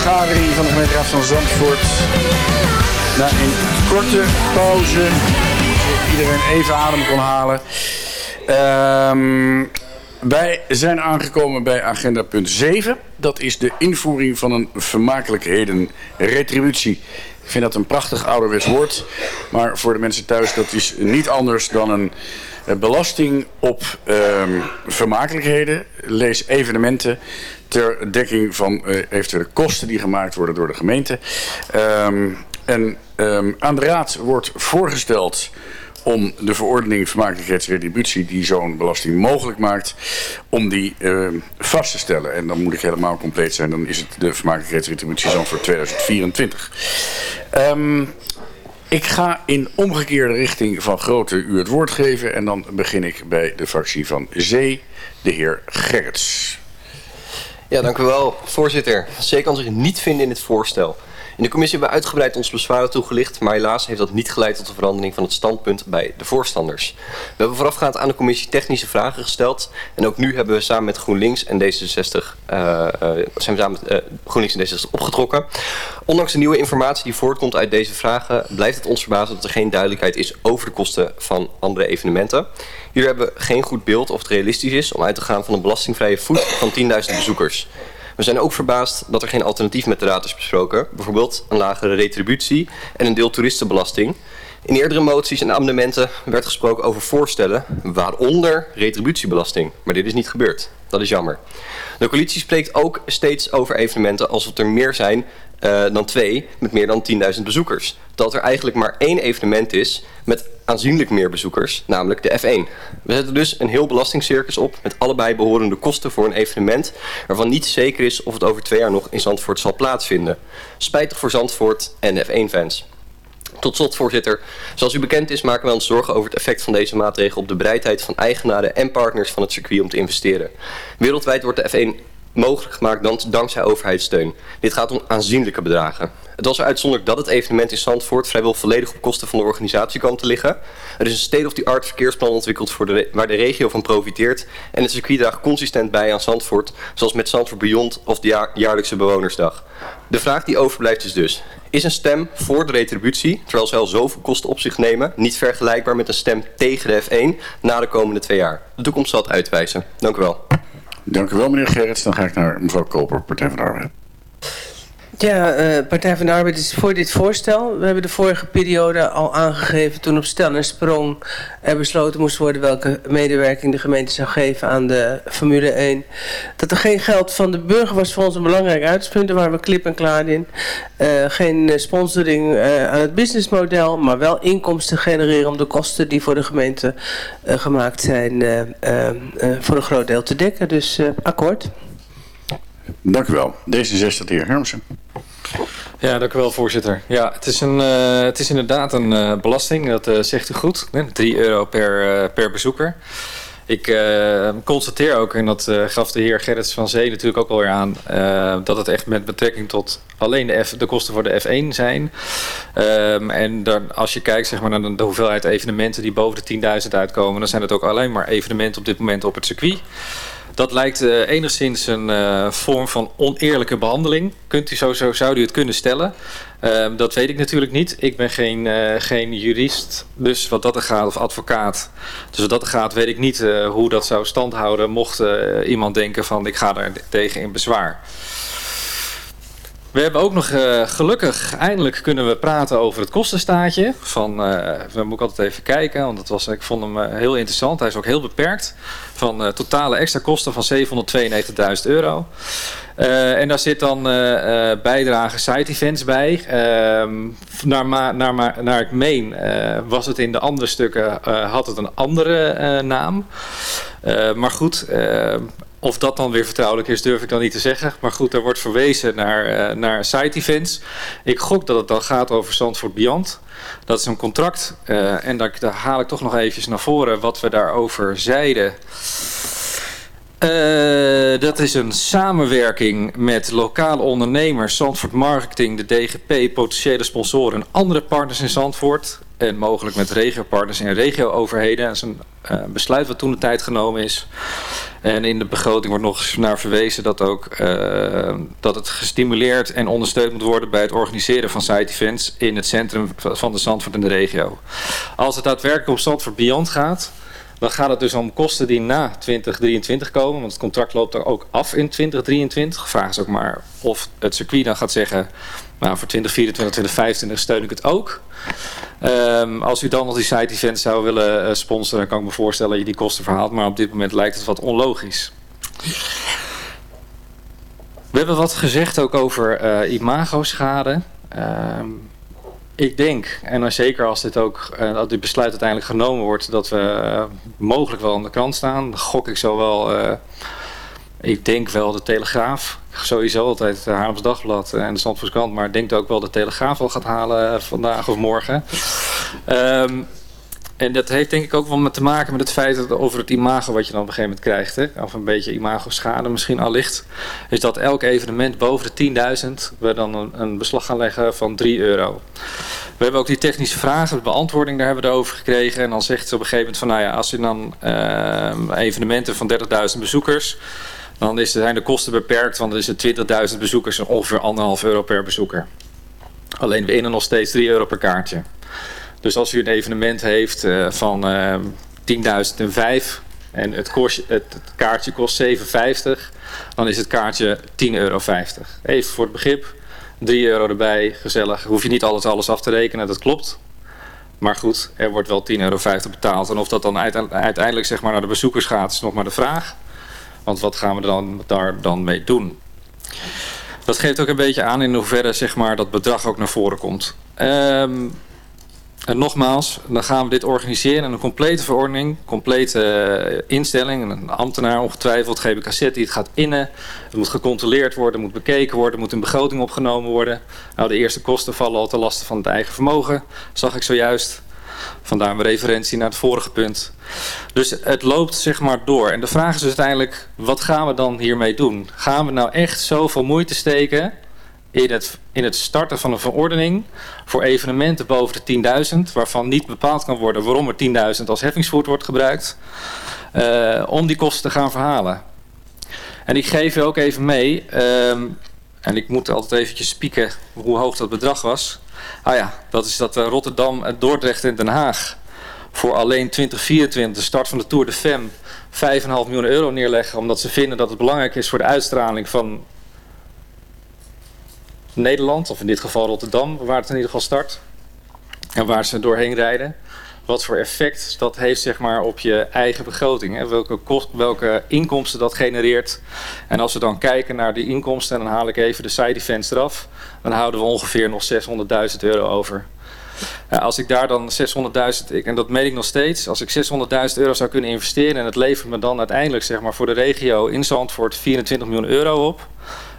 Vergadering van de gemeenteraad van Zandvoort. Na een korte pauze, zodat iedereen even adem kon halen. Ehm, wij zijn aangekomen bij agenda punt 7. Dat is de invoering van een vermakelijkheden retributie. Ik vind dat een prachtig ouderwets woord. Maar voor de mensen thuis, dat is niet anders dan een eh, belasting op ehm, vermakelijkheden. Lees evenementen ter dekking van eh, eventuele kosten die gemaakt worden door de gemeente. Ehm, en ehm, aan de raad wordt voorgesteld om de verordening vermakelijkheidsretributie die zo'n belasting mogelijk maakt, om die ehm, vast te stellen. En dan moet ik helemaal compleet zijn, dan is het de vermakelijkheidsretributie zo voor 2024. Ehm, ik ga in omgekeerde richting van Grote u het woord geven en dan begin ik bij de fractie van Zee, de heer Gerrits. Ja, dank u wel, voorzitter. C kan zich niet vinden in dit voorstel. In de commissie hebben we uitgebreid ons bezwaren toegelicht, maar helaas heeft dat niet geleid tot een verandering van het standpunt bij de voorstanders. We hebben voorafgaand aan de commissie technische vragen gesteld en ook nu hebben we samen met GroenLinks en D66, eh, eh, zijn we samen met eh, GroenLinks en D66 opgetrokken. Ondanks de nieuwe informatie die voortkomt uit deze vragen, blijft het ons verbazen dat er geen duidelijkheid is over de kosten van andere evenementen. Hier hebben we geen goed beeld of het realistisch is om uit te gaan van een belastingvrije voet van 10.000 bezoekers. We zijn ook verbaasd dat er geen alternatief met de raad is besproken. Bijvoorbeeld een lagere retributie en een deel toeristenbelasting. In eerdere moties en amendementen werd gesproken over voorstellen, waaronder retributiebelasting. Maar dit is niet gebeurd. Dat is jammer. De coalitie spreekt ook steeds over evenementen alsof er meer zijn uh, dan twee met meer dan 10.000 bezoekers. Dat er eigenlijk maar één evenement is met aanzienlijk meer bezoekers, namelijk de F1. We zetten dus een heel belastingcircus op met allebei behorende kosten voor een evenement waarvan niet zeker is of het over twee jaar nog in Zandvoort zal plaatsvinden. Spijtig voor Zandvoort en de F1-fans. Tot slot, voorzitter. Zoals u bekend is, maken wij ons zorgen over het effect van deze maatregel op de bereidheid van eigenaren en partners van het circuit om te investeren. Wereldwijd wordt de F1 mogelijk gemaakt dan, dankzij overheidssteun. Dit gaat om aanzienlijke bedragen. Het was uitzonderlijk dat het evenement in Zandvoort vrijwel volledig op kosten van de organisatie kwam te liggen. Er is een state-of-the-art verkeersplan ontwikkeld voor de waar de regio van profiteert. En het circuit draagt consistent bij aan Zandvoort, zoals met Zandvoort Beyond of de jaar- jaarlijkse bewonersdag. De vraag die overblijft is dus, is een stem voor de retributie, terwijl ze al zoveel kosten op zich nemen, niet vergelijkbaar met een stem tegen de F1 na de komende twee jaar? De toekomst zal het uitwijzen. Dank u wel. Dank u wel, meneer Gerrits. Dan ga ik naar mevrouw Koper, Partij van Arbeid. Ja, eh, Partij van de Arbeid is voor dit voorstel. We hebben de vorige periode al aangegeven toen op stel en sprong er besloten moest worden welke medewerking de gemeente zou geven aan de Formule 1. Dat er geen geld van de burger was voor ons een belangrijk uitspunt, daar waren we klip en klaar in. Eh, geen eh, sponsoring aan het businessmodel, maar wel inkomsten genereren om de kosten die voor de gemeente gemaakt zijn voor een groot deel te dekken. Dus akkoord. Dank u wel. D66, de heer Hermsen. Ja, dank u wel, voorzitter. Ja, het is, een, eh, het is inderdaad een eh, belasting, dat eh, zegt u goed. Hè, 3 euro per, per bezoeker. Ik constateer ook, en dat gaf de heer Gerrits van Zee natuurlijk ook alweer aan, dat het echt met betrekking tot alleen de, F, de kosten voor de F1 zijn. Ehm, en dan, als je kijkt zeg maar, naar de hoeveelheid evenementen die boven de 10.000 uitkomen, dan zijn het ook alleen maar evenementen op dit moment op het circuit. Dat lijkt eh, enigszins een eh, vorm van oneerlijke behandeling. Kunt u zo, zo zou u het kunnen stellen. Ehm, dat weet ik natuurlijk niet. Ik ben geen, eh, geen jurist, dus wat dat er gaat, of advocaat. Dus wat dat er gaat, weet ik niet hoe dat zou standhouden mocht iemand denken van ik ga daar tegen in bezwaar. We hebben ook nog gelukkig, eindelijk kunnen we praten over het kostenstaatje. Van, eh dan moet ik altijd even kijken, want dat was, ik vond hem heel interessant. Hij is ook heel beperkt. Van eh, totale extra kosten van 792.000 euro. Eh, en daar zit dan eh, eh, bijdrage site events bij. Ehm, naar, naar, naar ik meen was het in de andere stukken, had het een andere naam. Maar goed, of dat dan weer vertrouwelijk is, durf ik dan niet te zeggen. Maar goed, er wordt verwezen naar, naar site events. Ik gok dat het dan gaat over Zandvoort Beyond. Dat is een contract. en daar, daar haal ik toch nog eventjes naar voren wat we daarover zeiden. Eh, dat is een samenwerking met lokale ondernemers, Zandvoort Marketing, de DGP, potentiële sponsoren en andere partners in Zandvoort. En mogelijk met regiopartners en regio-overheden. Dat is een eh, besluit wat toen de tijd genomen is. En in de begroting wordt nog eens naar verwezen dat, ook, eh, dat het gestimuleerd en ondersteund moet worden bij het organiseren van site events in het centrum van de Zandvoort en de regio. Als het daadwerkelijk om Zandvoort Beyond gaat, dan gaat het dus om kosten die na 2023 komen. Want het contract loopt er ook af in 2023. Vraag is ook maar of het circuit dan gaat zeggen... Nou, voor 2024, 2025 steun ik het ook. Ehm, als u dan nog die site events zou willen eh, sponsoren... dan kan ik me voorstellen dat je die kosten verhaalt. Maar op dit moment lijkt het wat onlogisch. We hebben wat gezegd ook over eh imago-schade. Ehm, ik denk, en dan zeker als dit ook, eh, dat dit besluit uiteindelijk genomen wordt, dat we eh, mogelijk wel aan de krant staan. Gok ik zo wel, eh, ik denk wel de Telegraaf. Sowieso altijd het Haarlems Dagblad en de Zandvoortse krant, maar ik denk ook wel de Telegraaf wel gaat halen vandaag of morgen. Ehm, en dat heeft denk ik ook wel met te maken met het feit dat over het imago wat je dan op een gegeven moment krijgt, hè, of een beetje imago-schade misschien allicht, is dat elk evenement boven de 10.000 we dan een, beslag gaan leggen van 3 euro. We hebben ook die technische vragen, de beantwoording daar hebben we over gekregen. En dan zegt ze op een gegeven moment van, nou ja, als je dan eh, evenementen van 30.000 bezoekers, dan is, zijn de kosten beperkt, want dan is het 20.000 bezoekers en ongeveer 1,5 euro per bezoeker. Alleen we innen nog steeds 3 euro per kaartje. Dus als u een evenement heeft eh, van eh 10.005 en het, kost, het, kaartje kost 7,50, dan is het kaartje 10,50 euro. Even voor het begrip, 3 euro erbij, gezellig. Hoef je niet alles, alles af te rekenen, dat klopt. Maar goed, er wordt wel 10,50 euro betaald. En of dat dan uite- uiteindelijk zeg maar, naar de bezoekers gaat, is nog maar de vraag. Want wat gaan we dan, daar dan mee doen? Dat geeft ook een beetje aan in hoeverre zeg maar, dat bedrag ook naar voren komt. Ehm, en nogmaals, dan gaan we dit organiseren in een complete verordening, complete eh, instelling. Een ambtenaar ongetwijfeld, GBKZ die het gaat innen. Het moet gecontroleerd worden, moet bekeken worden, moet in begroting opgenomen worden. Nou, de eerste kosten vallen al ten laste van het eigen vermogen, zag ik zojuist. Vandaar mijn referentie naar het vorige punt. Dus het loopt zeg maar door. En de vraag is dus uiteindelijk, wat gaan we dan hiermee doen? Gaan we nou echt zoveel moeite steken in het, in het starten van een verordening voor evenementen boven de 10.000, waarvan niet bepaald kan worden waarom er 10.000 als heffingsvoet wordt gebruikt, eh, om die kosten te gaan verhalen. En ik geef je ook even mee, ehm, en ik moet altijd eventjes spieken hoe hoog dat bedrag was. Ah ja, dat is dat eh, Rotterdam, eh, Dordrecht en Den Haag voor alleen 2024, de start van de Tour de Femme, 5,5 miljoen euro neerleggen. Omdat ze vinden dat het belangrijk is voor de uitstraling van Nederland, of in dit geval Rotterdam, waar het in ieder geval start. En waar ze doorheen rijden. Wat voor effect dat heeft zeg maar, op je eigen begroting. Hè? Welke, welke inkomsten dat genereert. En als we dan kijken naar die inkomsten, en dan haal ik even de side events eraf. Dan houden we ongeveer nog 600.000 euro over. Als ik daar dan 600.000, en dat meen ik nog steeds, als ik 600.000 euro zou kunnen investeren en het levert me dan uiteindelijk zeg maar, voor de regio in Zandvoort 24 miljoen euro op,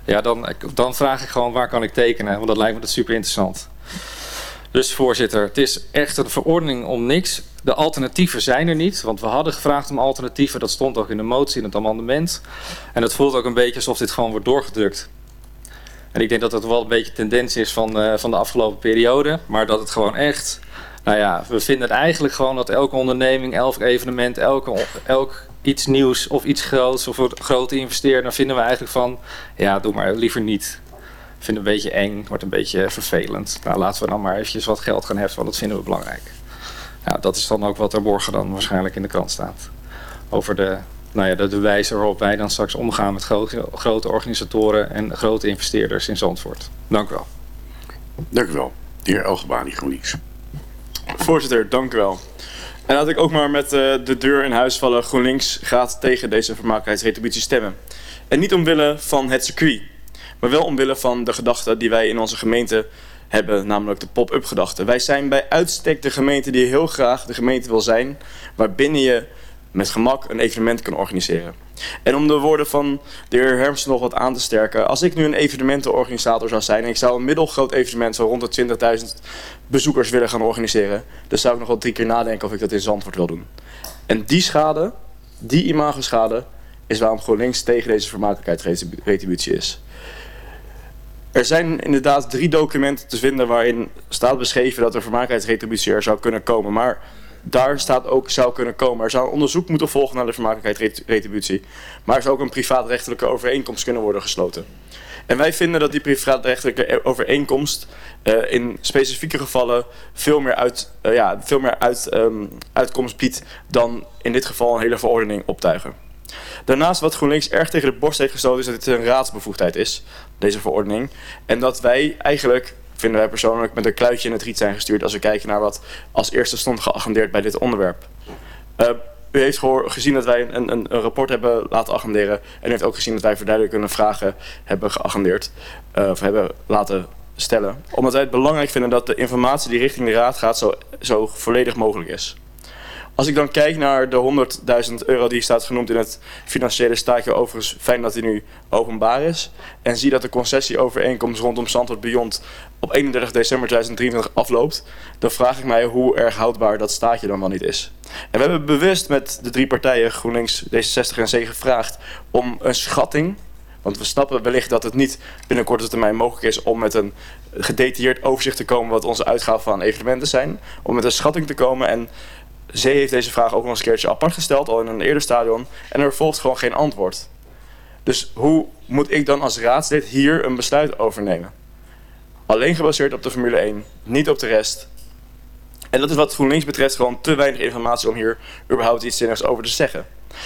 ja, dan, dan vraag ik gewoon waar kan ik tekenen, want dat lijkt me dat super interessant. Dus voorzitter, het is echt een verordening om niks. De alternatieven zijn er niet, want we hadden gevraagd om alternatieven. Dat stond ook in de motie, in het amendement. En het voelt ook een beetje alsof dit gewoon wordt doorgedrukt. En ik denk dat dat wel een beetje tendens is van, uh, van de afgelopen periode. Maar dat het gewoon echt... Nou ja, we vinden het eigenlijk gewoon dat elke onderneming, elk evenement, elke, elk iets nieuws of iets groots of een grote investeerder, dan vinden we eigenlijk van, ja, doe maar liever niet. Ik vind het een beetje eng, wordt een beetje vervelend. Nou, laten we dan maar eventjes wat geld gaan heffen, want dat vinden we belangrijk. Nou, dat is dan ook wat er morgen dan waarschijnlijk in de krant staat. Over de, nou ja, de, de wijze waarop wij dan straks omgaan met grote, grote organisatoren en grote investeerders in Zandvoort. Dank u wel. Dank u wel. De heer Elgebani, GroenLinks. Voorzitter, dank u wel. En laat ik ook maar met uh, de deur in huis vallen. GroenLinks gaat tegen deze vermakelijkheidsretributie stemmen. En niet omwille van het circuit, maar wel omwille van de gedachte die wij in onze gemeente hebben, namelijk de pop-up gedachte. Wij zijn bij uitstek de gemeente die heel graag de gemeente wil zijn, waarbinnen je met gemak een evenement kan organiseren. En om de woorden van de heer Herms nog wat aan te sterken. Als ik nu een evenementenorganisator zou zijn en ik zou een middelgroot evenement van rond de 20.000 bezoekers willen gaan organiseren. Dan zou ik nog wel drie keer nadenken of ik dat in Zandvoort wil doen. En die schade, die imagoschade, is waarom GroenLinks tegen deze vermakelijkheidsretributie is. Er zijn inderdaad drie documenten te vinden waarin staat beschreven dat er vermakelijkheidsretributie er zou kunnen komen. Maar daar staat ook zou kunnen komen. Er zou onderzoek moeten volgen naar de vermakelijkheidsretributie. Maar er zou ook een privaatrechtelijke overeenkomst kunnen worden gesloten. En wij vinden dat die privaatrechtelijke overeenkomst uh, in specifieke gevallen veel meer, uit, uh, ja, veel meer uit, um, uitkomst biedt dan in dit geval een hele verordening optuigen. Daarnaast wat GroenLinks erg tegen de borst heeft gestoten is dat dit een raadsbevoegdheid is, deze verordening. En dat wij eigenlijk vinden wij persoonlijk met een kluitje in het riet zijn gestuurd als we kijken naar wat als eerste stond geagendeerd bij dit onderwerp. Uh, u heeft gezien dat wij een, een, een, rapport hebben laten agenderen en heeft ook gezien dat wij verduidelijkende vragen hebben geagendeerd uh, of hebben laten stellen. Omdat wij het belangrijk vinden dat de informatie die richting de raad gaat zo, zo volledig mogelijk is. Als ik dan kijk naar de 100.000 euro die staat genoemd in het financiële staatje, overigens fijn dat die nu openbaar is. En zie dat de concessieovereenkomst rondom Zandvoort Beyond op 31 december 2023 afloopt. Dan vraag ik mij hoe erg houdbaar dat staatje dan wel niet is. En we hebben bewust met de drie partijen, GroenLinks, D66 en C, gevraagd om een schatting want we snappen wellicht dat het niet binnen korte termijn mogelijk is om met een gedetailleerd overzicht te komen wat onze uitgaven aan evenementen zijn. Om met een schatting te komen en Zee heeft deze vraag ook nog eens een keertje apart gesteld, al in een eerder stadion. En er volgt gewoon geen antwoord. Dus hoe moet ik dan als raadslid hier een besluit overnemen? Alleen gebaseerd op de Formule 1, niet op de rest. En dat is wat GroenLinks betreft gewoon te weinig informatie om hier überhaupt iets zinnigs over te zeggen.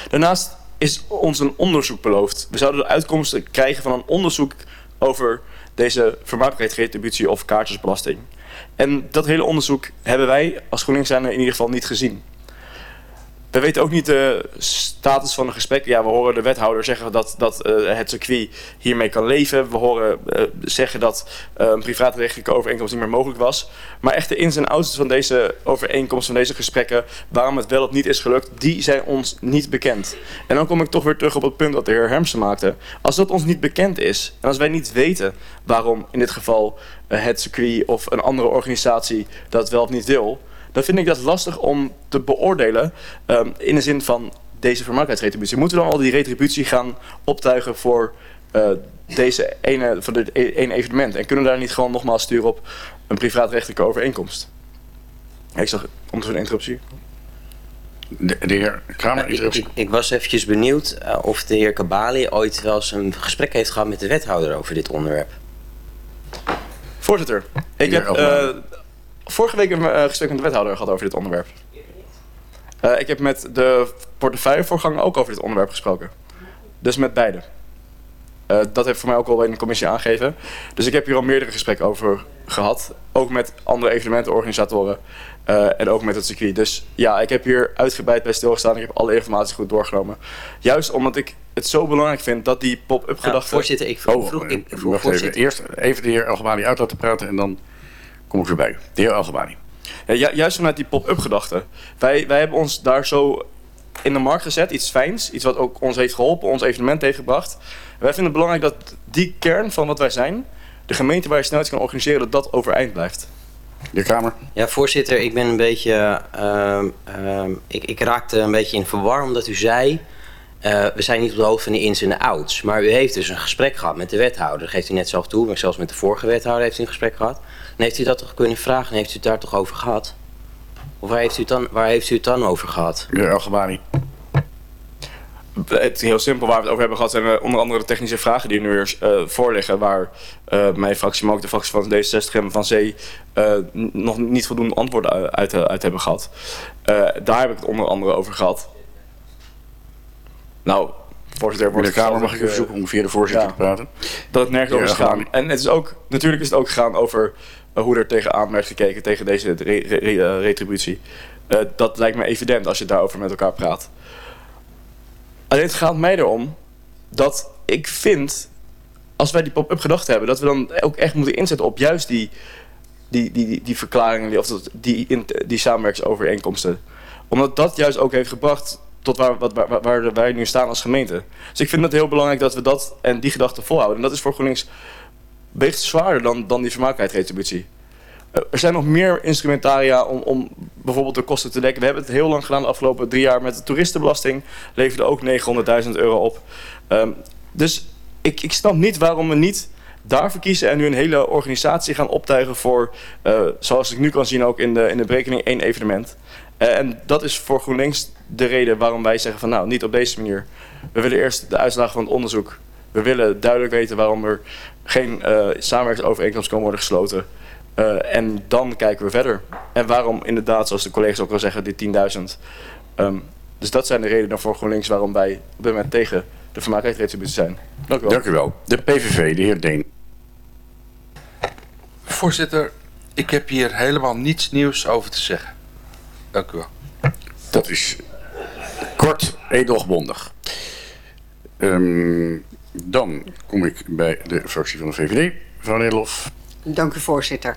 Daarnaast is ons een onderzoek beloofd. We zouden de uitkomsten krijgen van een onderzoek over deze vermakelijkheidsretributie of kaartjesbelasting. En dat hele onderzoek hebben wij als GroenLinks in ieder geval niet gezien. We weten ook niet de status van een gesprek. Ja, we horen de wethouder zeggen dat, dat uh, het circuit hiermee kan leven. We horen uh, zeggen dat uh, een privaatrechtelijke overeenkomst niet meer mogelijk was. Maar echt de ins en outs van deze overeenkomst, van deze gesprekken, waarom het wel of niet is gelukt, die zijn ons niet bekend. En dan kom ik toch weer terug op het punt dat de heer Hermsen maakte. Als dat ons niet bekend is, en als wij niet weten waarom in dit geval het circuit of een andere organisatie dat wel of niet wil dan vind ik dat lastig om te beoordelen ehm, in de zin van deze vermakelijkheidsretributie. Moeten we dan al die retributie gaan optuigen voor eh, deze ene, voor dit e- ene evenement? En kunnen we daar niet gewoon nogmaals sturen op een privaatrechtelijke overeenkomst? Ik zag onder een interruptie. De, de heer Kramer, ik, ik, ik was eventjes benieuwd eh, of de heer Kabali ooit wel eens een gesprek heeft gehad met de wethouder over dit onderwerp. Voorzitter, ik heb eh, vorige week een eh, gesprek met de wethouder gehad over dit onderwerp. Eh, ik heb met de portefeuillevoorganger ook over dit onderwerp gesproken. Dus met beide. Eh, dat heeft voor mij ook al in de commissie aangegeven. Dus ik heb hier al meerdere gesprekken over gehad. Ook met andere evenementenorganisatoren. en ook met het circuit. Dus ja, ik heb hier uitgebreid bij stilgestaan. Ik heb alle informatie goed doorgenomen. Juist omdat ik het zo belangrijk vind dat die pop-up gedachte... voorzitter, ik Oh, wacht even. Eerst even de heer Algebani uit laten praten en dan kom ik weer bij u. De heer Algebani. Ja, ju- juist vanuit die pop-up gedachte. Wij, wij hebben ons daar zo in de markt gezet, iets fijns, iets wat ook ons heeft geholpen, ons evenement heeft gebracht. Wij vinden het belangrijk dat die kern van wat wij zijn, de gemeente waar je snelheid kan organiseren, dat dat overeind blijft. De Kamer. Ja, voorzitter, ik ben een beetje. ehm, ehm, ik, ik raakte een beetje in verwar omdat u zei. Eh, we zijn niet op de hoogte van de ins en de outs. Maar u heeft dus een gesprek gehad met de wethouder. Dat geeft u net zelf toe. Maar zelfs met de vorige wethouder heeft u een gesprek gehad. En heeft u dat toch kunnen vragen? En heeft u het daar toch over gehad? Of waar heeft u het dan, waar heeft u het dan over gehad? De heer Algebani. Het heel simpel waar we het over hebben gehad zijn eh, onder andere de technische vragen die nu weer eh, voorliggen. Waar mijn fractie, maar ook de fractie van D66 en van n- nog niet voldoende antwoorden uit, eh, uit hebben gehad. Eh, daar heb ik het onder andere over gehad. Nou, voorzitter, wordt Meneer Kamer, mag ik u verzoeken om via de voorzitter Ja. te praten? dat het nergens over is gegaan. En het is ook, natuurlijk is het ook gegaan over eh, hoe er tegenaan werd gekeken tegen deze re- re- re- eh, retributie. Eh, dat lijkt me evident als je daarover met elkaar praat. Alleen het gaat mij erom dat ik vind, als wij die pop-up gedachte hebben, dat we dan ook echt moeten inzetten op juist die, die, die, die, die verklaringen, die, of die, in, die samenwerkingsovereenkomsten. Omdat dat juist ook heeft gebracht tot waar, wat, waar, waar wij nu staan als gemeente. Dus ik vind het heel belangrijk dat we dat en die gedachte volhouden. En dat is voor GroenLinks weegt zwaarder dan, dan die vermakelijkheidsretributie. Eh, Er zijn nog meer instrumentaria om, om bijvoorbeeld de kosten te dekken. We hebben het heel lang gedaan de afgelopen drie jaar met de toeristenbelasting. Leverde ook 900.000 euro op. Ehm, dus ik, ik snap niet waarom we niet daarvoor kiezen en nu een hele organisatie gaan optuigen voor, eh, zoals ik nu kan zien ook in de, in de berekening, één evenement. Eh, en dat is voor GroenLinks de reden waarom wij zeggen van nou, niet op deze manier. We willen eerst de uitslagen van het onderzoek. We willen duidelijk weten waarom er geen eh samenwerkingsovereenkomst kan worden gesloten. Eh, en dan kijken we verder. En waarom inderdaad, zoals de collega's ook al zeggen, die 10.000. Ehm, dus dat zijn de redenen voor GroenLinks waarom wij op dit moment tegen de vermakelijkheidsretributie zijn. Dank u wel. Dank u wel. De PVV, de heer Deen. Voorzitter, ik heb hier helemaal niets nieuws over te zeggen. Dank u wel. Dat is kort, edelgebondig. Ehm, dan kom ik bij de fractie van de VVD. Mevrouw Nederlof. Dank u, voorzitter.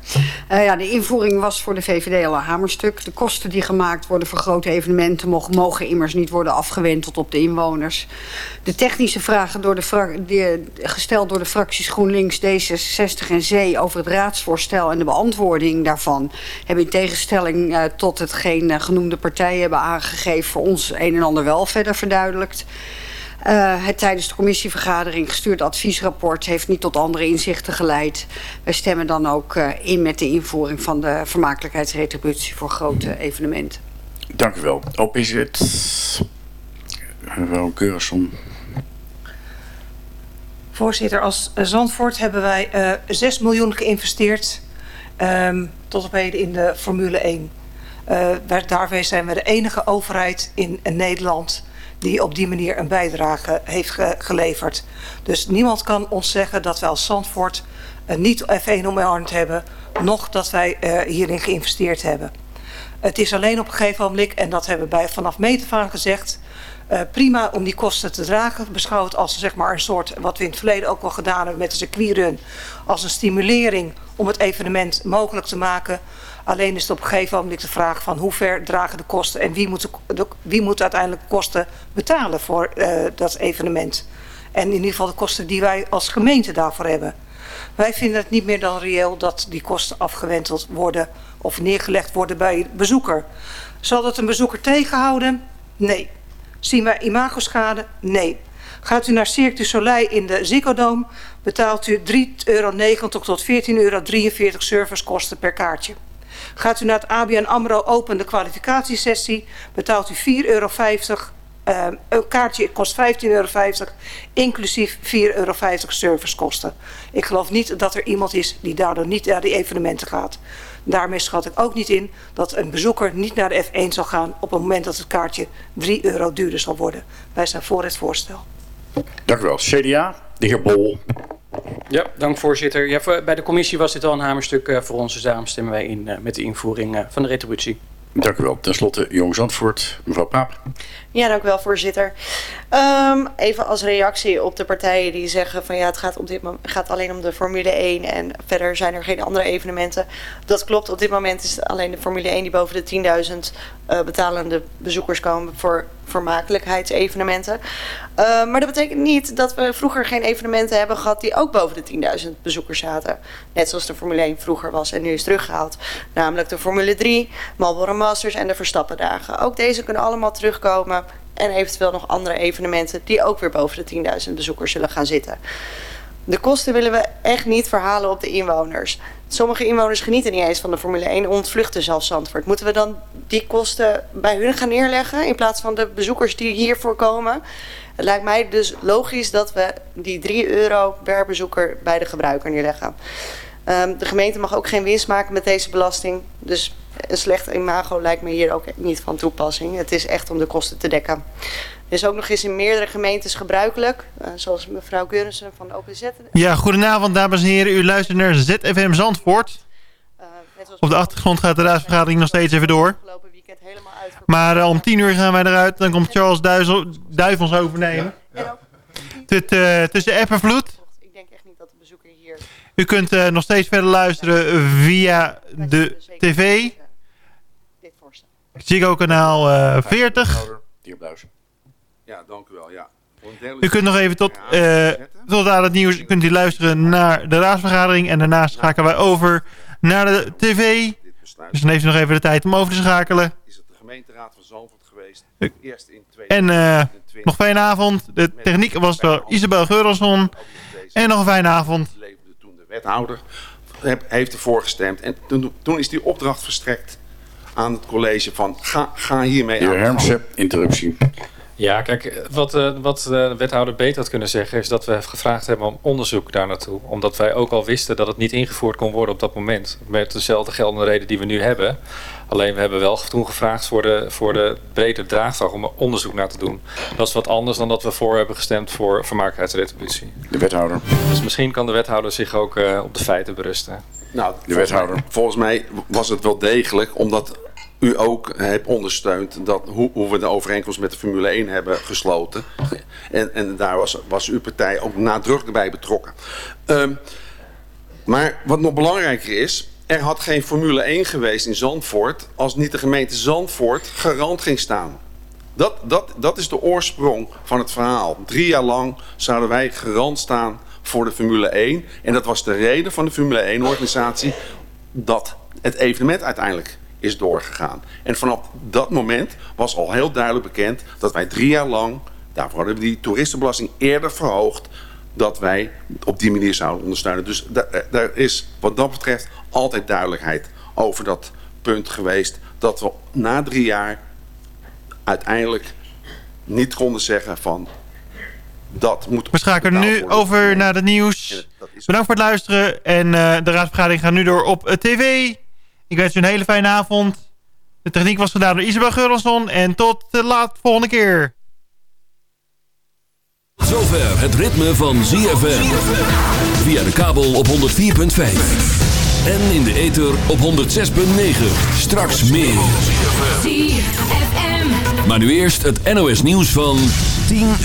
Eh, ja, de invoering was voor de VVD al een hamerstuk. De kosten die gemaakt worden voor grote evenementen mogen, mogen immers niet worden afgewenteld op de inwoners. De technische vragen door de gesteld door de fracties GroenLinks, D66 en Zee over het raadsvoorstel en de beantwoording daarvan hebben in tegenstelling eh, tot hetgeen eh, genoemde partijen hebben aangegeven voor ons een en ander wel verder verduidelijkt. Uh, het tijdens de commissievergadering gestuurde adviesrapport heeft niet tot andere inzichten geleid. Wij stemmen dan ook uh, in met de invoering van de vermakelijkheidsretributie voor grote evenementen. Dank u wel. OPZ. Mevrouw Keurson. Voorzitter, als Zandvoort hebben wij uh, 6 miljoen geïnvesteerd um, tot op heden in de Formule 1. Uh, daarmee zijn we de enige overheid in, in Nederland die op die manier een bijdrage heeft ge geleverd. Dus niemand kan ons zeggen dat wij als Zandvoort uh, niet F1 omarmd hebben, nog dat wij uh, hierin geïnvesteerd hebben. Het is alleen op een gegeven moment, en dat hebben we bij vanaf meet aan gezegd, uh, prima om die kosten te dragen. Beschouw het als zeg maar, een soort, wat we in het verleden ook wel gedaan hebben met de circuitrun, als een stimulering om het evenement mogelijk te maken. Alleen is het op een gegeven moment de vraag van hoe ver dragen de kosten en wie moet, de, wie moet uiteindelijk de kosten betalen voor uh, dat evenement. En in ieder geval de kosten die wij als gemeente daarvoor hebben. Wij vinden het niet meer dan reëel dat die kosten afgewenteld worden of neergelegd worden bij bezoeker. Zal dat een bezoeker tegenhouden? Nee. Zien wij imagoschade? Nee. Gaat u naar Cirque du Soleil in de Ziggo betaalt u 3,90 euro tot 14,43 euro servicekosten per kaartje. Gaat u naar het ABN AMRO Open de kwalificatiesessie, betaalt u 4,50 euro. Uh, een kaartje kost 15,50 euro, inclusief 4,50 euro servicekosten. Ik geloof niet dat er iemand is die daardoor niet naar die evenementen gaat. Daarmee schat ik ook niet in dat een bezoeker niet naar de F1 zal gaan op het moment dat het kaartje 3 euro duurder zal worden. Wij zijn voor het voorstel. Dank u wel. CDA, de heer Bol. Ja, dank voorzitter. Bij de commissie was dit al een hamerstuk uh, voor ons, dus daarom stemmen wij in uh, met de invoering uh, van de retributie. Dank u wel. Ten slotte, Jong Zandvoort, mevrouw Paap. Ja, dank wel, voorzitter. Um, even als reactie op de partijen die zeggen van ja, het gaat, dit gaat alleen om de Formule 1 en verder zijn er geen andere evenementen. Dat klopt, op dit moment is het alleen de Formule 1 die boven de 10.000 uh, betalende bezoekers komen voor vermakelijkheidsevenementen. Uh, maar dat betekent niet dat we vroeger geen evenementen hebben gehad die ook boven de 10.000 bezoekers zaten. Net zoals de Formule 1 vroeger was en nu is teruggehaald. Namelijk de Formule 3, Marlboro Masters en de Verstappendagen. Ook deze kunnen allemaal terugkomen en eventueel nog andere evenementen die ook weer boven de 10.000 bezoekers zullen gaan zitten. De kosten willen we echt niet verhalen op de inwoners. Sommige inwoners genieten niet eens van de Formule 1 en ontvluchten zelfs Zandvoort. Moeten we dan die kosten bij hun gaan neerleggen in plaats van de bezoekers die hiervoor komen? Het lijkt mij dus logisch dat we die 3 euro per bezoeker bij de gebruiker neerleggen. Um, de gemeente mag ook geen winst maken met deze belasting. Dus een slecht imago lijkt me hier ook niet van toepassing. Het is echt om de kosten te dekken. Er is ook nog eens in meerdere gemeentes gebruikelijk. Uh, zoals mevrouw Geurensen van de OPZ. Ja, goedenavond dames en heren. U luistert naar ZFM Zandvoort. Uh, Op de achtergrond gaat de raadsvergadering nog steeds even door. Maar uh, om tien uur gaan wij eruit. Dan komt Charles Duif ons overnemen. Ja. Ja. Tussen app en vloed. Ik denk echt niet dat de bezoeker hier... U kunt uh, nog steeds verder luisteren via de tv. Ziggo kanaal uh, 40. Ja, dank u wel. Ja. U kunt nog even tot, uh, tot aan het nieuws kunt u luisteren naar de raadsvergadering. En daarna schakelen wij over naar de tv. Dus dan heeft u nog even de tijd om over te schakelen. Is het de gemeenteraad van Zandvoort geweest? Eerst in en uh, nog fijne avond. De techniek was door Isabel Geurelsson. En nog een fijne avond. Wethouder heeft ervoor gestemd. En toen, toen is die opdracht verstrekt aan het college van ga, ga hiermee aan. De Hermsen, interruptie. Ja, kijk, wat, uh, wat de wethouder beter had kunnen zeggen... is dat we gevraagd hebben om onderzoek daar naartoe. Omdat wij ook al wisten dat het niet ingevoerd kon worden op dat moment. Met dezelfde geldende reden die we nu hebben. Alleen we hebben wel toen gevraagd voor de, voor de brede draagvlak om onderzoek naar te doen. Dat is wat anders dan dat we voor hebben gestemd voor vermakelijkheidsretributie. De wethouder. Dus misschien kan de wethouder zich ook uh, op de feiten berusten. Nou, de wethouder. Volgens mij was het wel degelijk, omdat u ook hebt ondersteund dat, hoe, hoe, we de overeenkomst met de Formule 1 hebben gesloten. En, en daar was, was uw partij ook nadrukkelijk bij betrokken. Um, maar wat nog belangrijker is, er had geen Formule 1 geweest in Zandvoort als niet de gemeente Zandvoort garant ging staan. Dat, dat, dat is de oorsprong van het verhaal. Drie jaar lang zouden wij garant staan voor de Formule 1. En dat was de reden van de Formule 1-organisatie dat het evenement uiteindelijk is doorgegaan. En vanaf dat moment was al heel duidelijk bekend dat wij drie jaar lang, daarvoor hadden we die toeristenbelasting eerder verhoogd, dat wij op die manier zouden ondersteunen. Dus daar is wat dat betreft altijd duidelijkheid over dat punt geweest dat we na drie jaar uiteindelijk niet konden zeggen van dat moet... We schakelen nu worden. over naar het nieuws. Bedankt voor het luisteren en uh, de raadsvergadering gaat nu door op uh, tv. Ik wens u een hele fijne avond. De techniek was gedaan door Isabel Geurelsson. En tot de laat volgende keer. Zover het ritme van ZFM. Via de kabel op 104.5. En in de ether op 106.9. Straks meer. Maar nu eerst het NOS nieuws van 10 uur.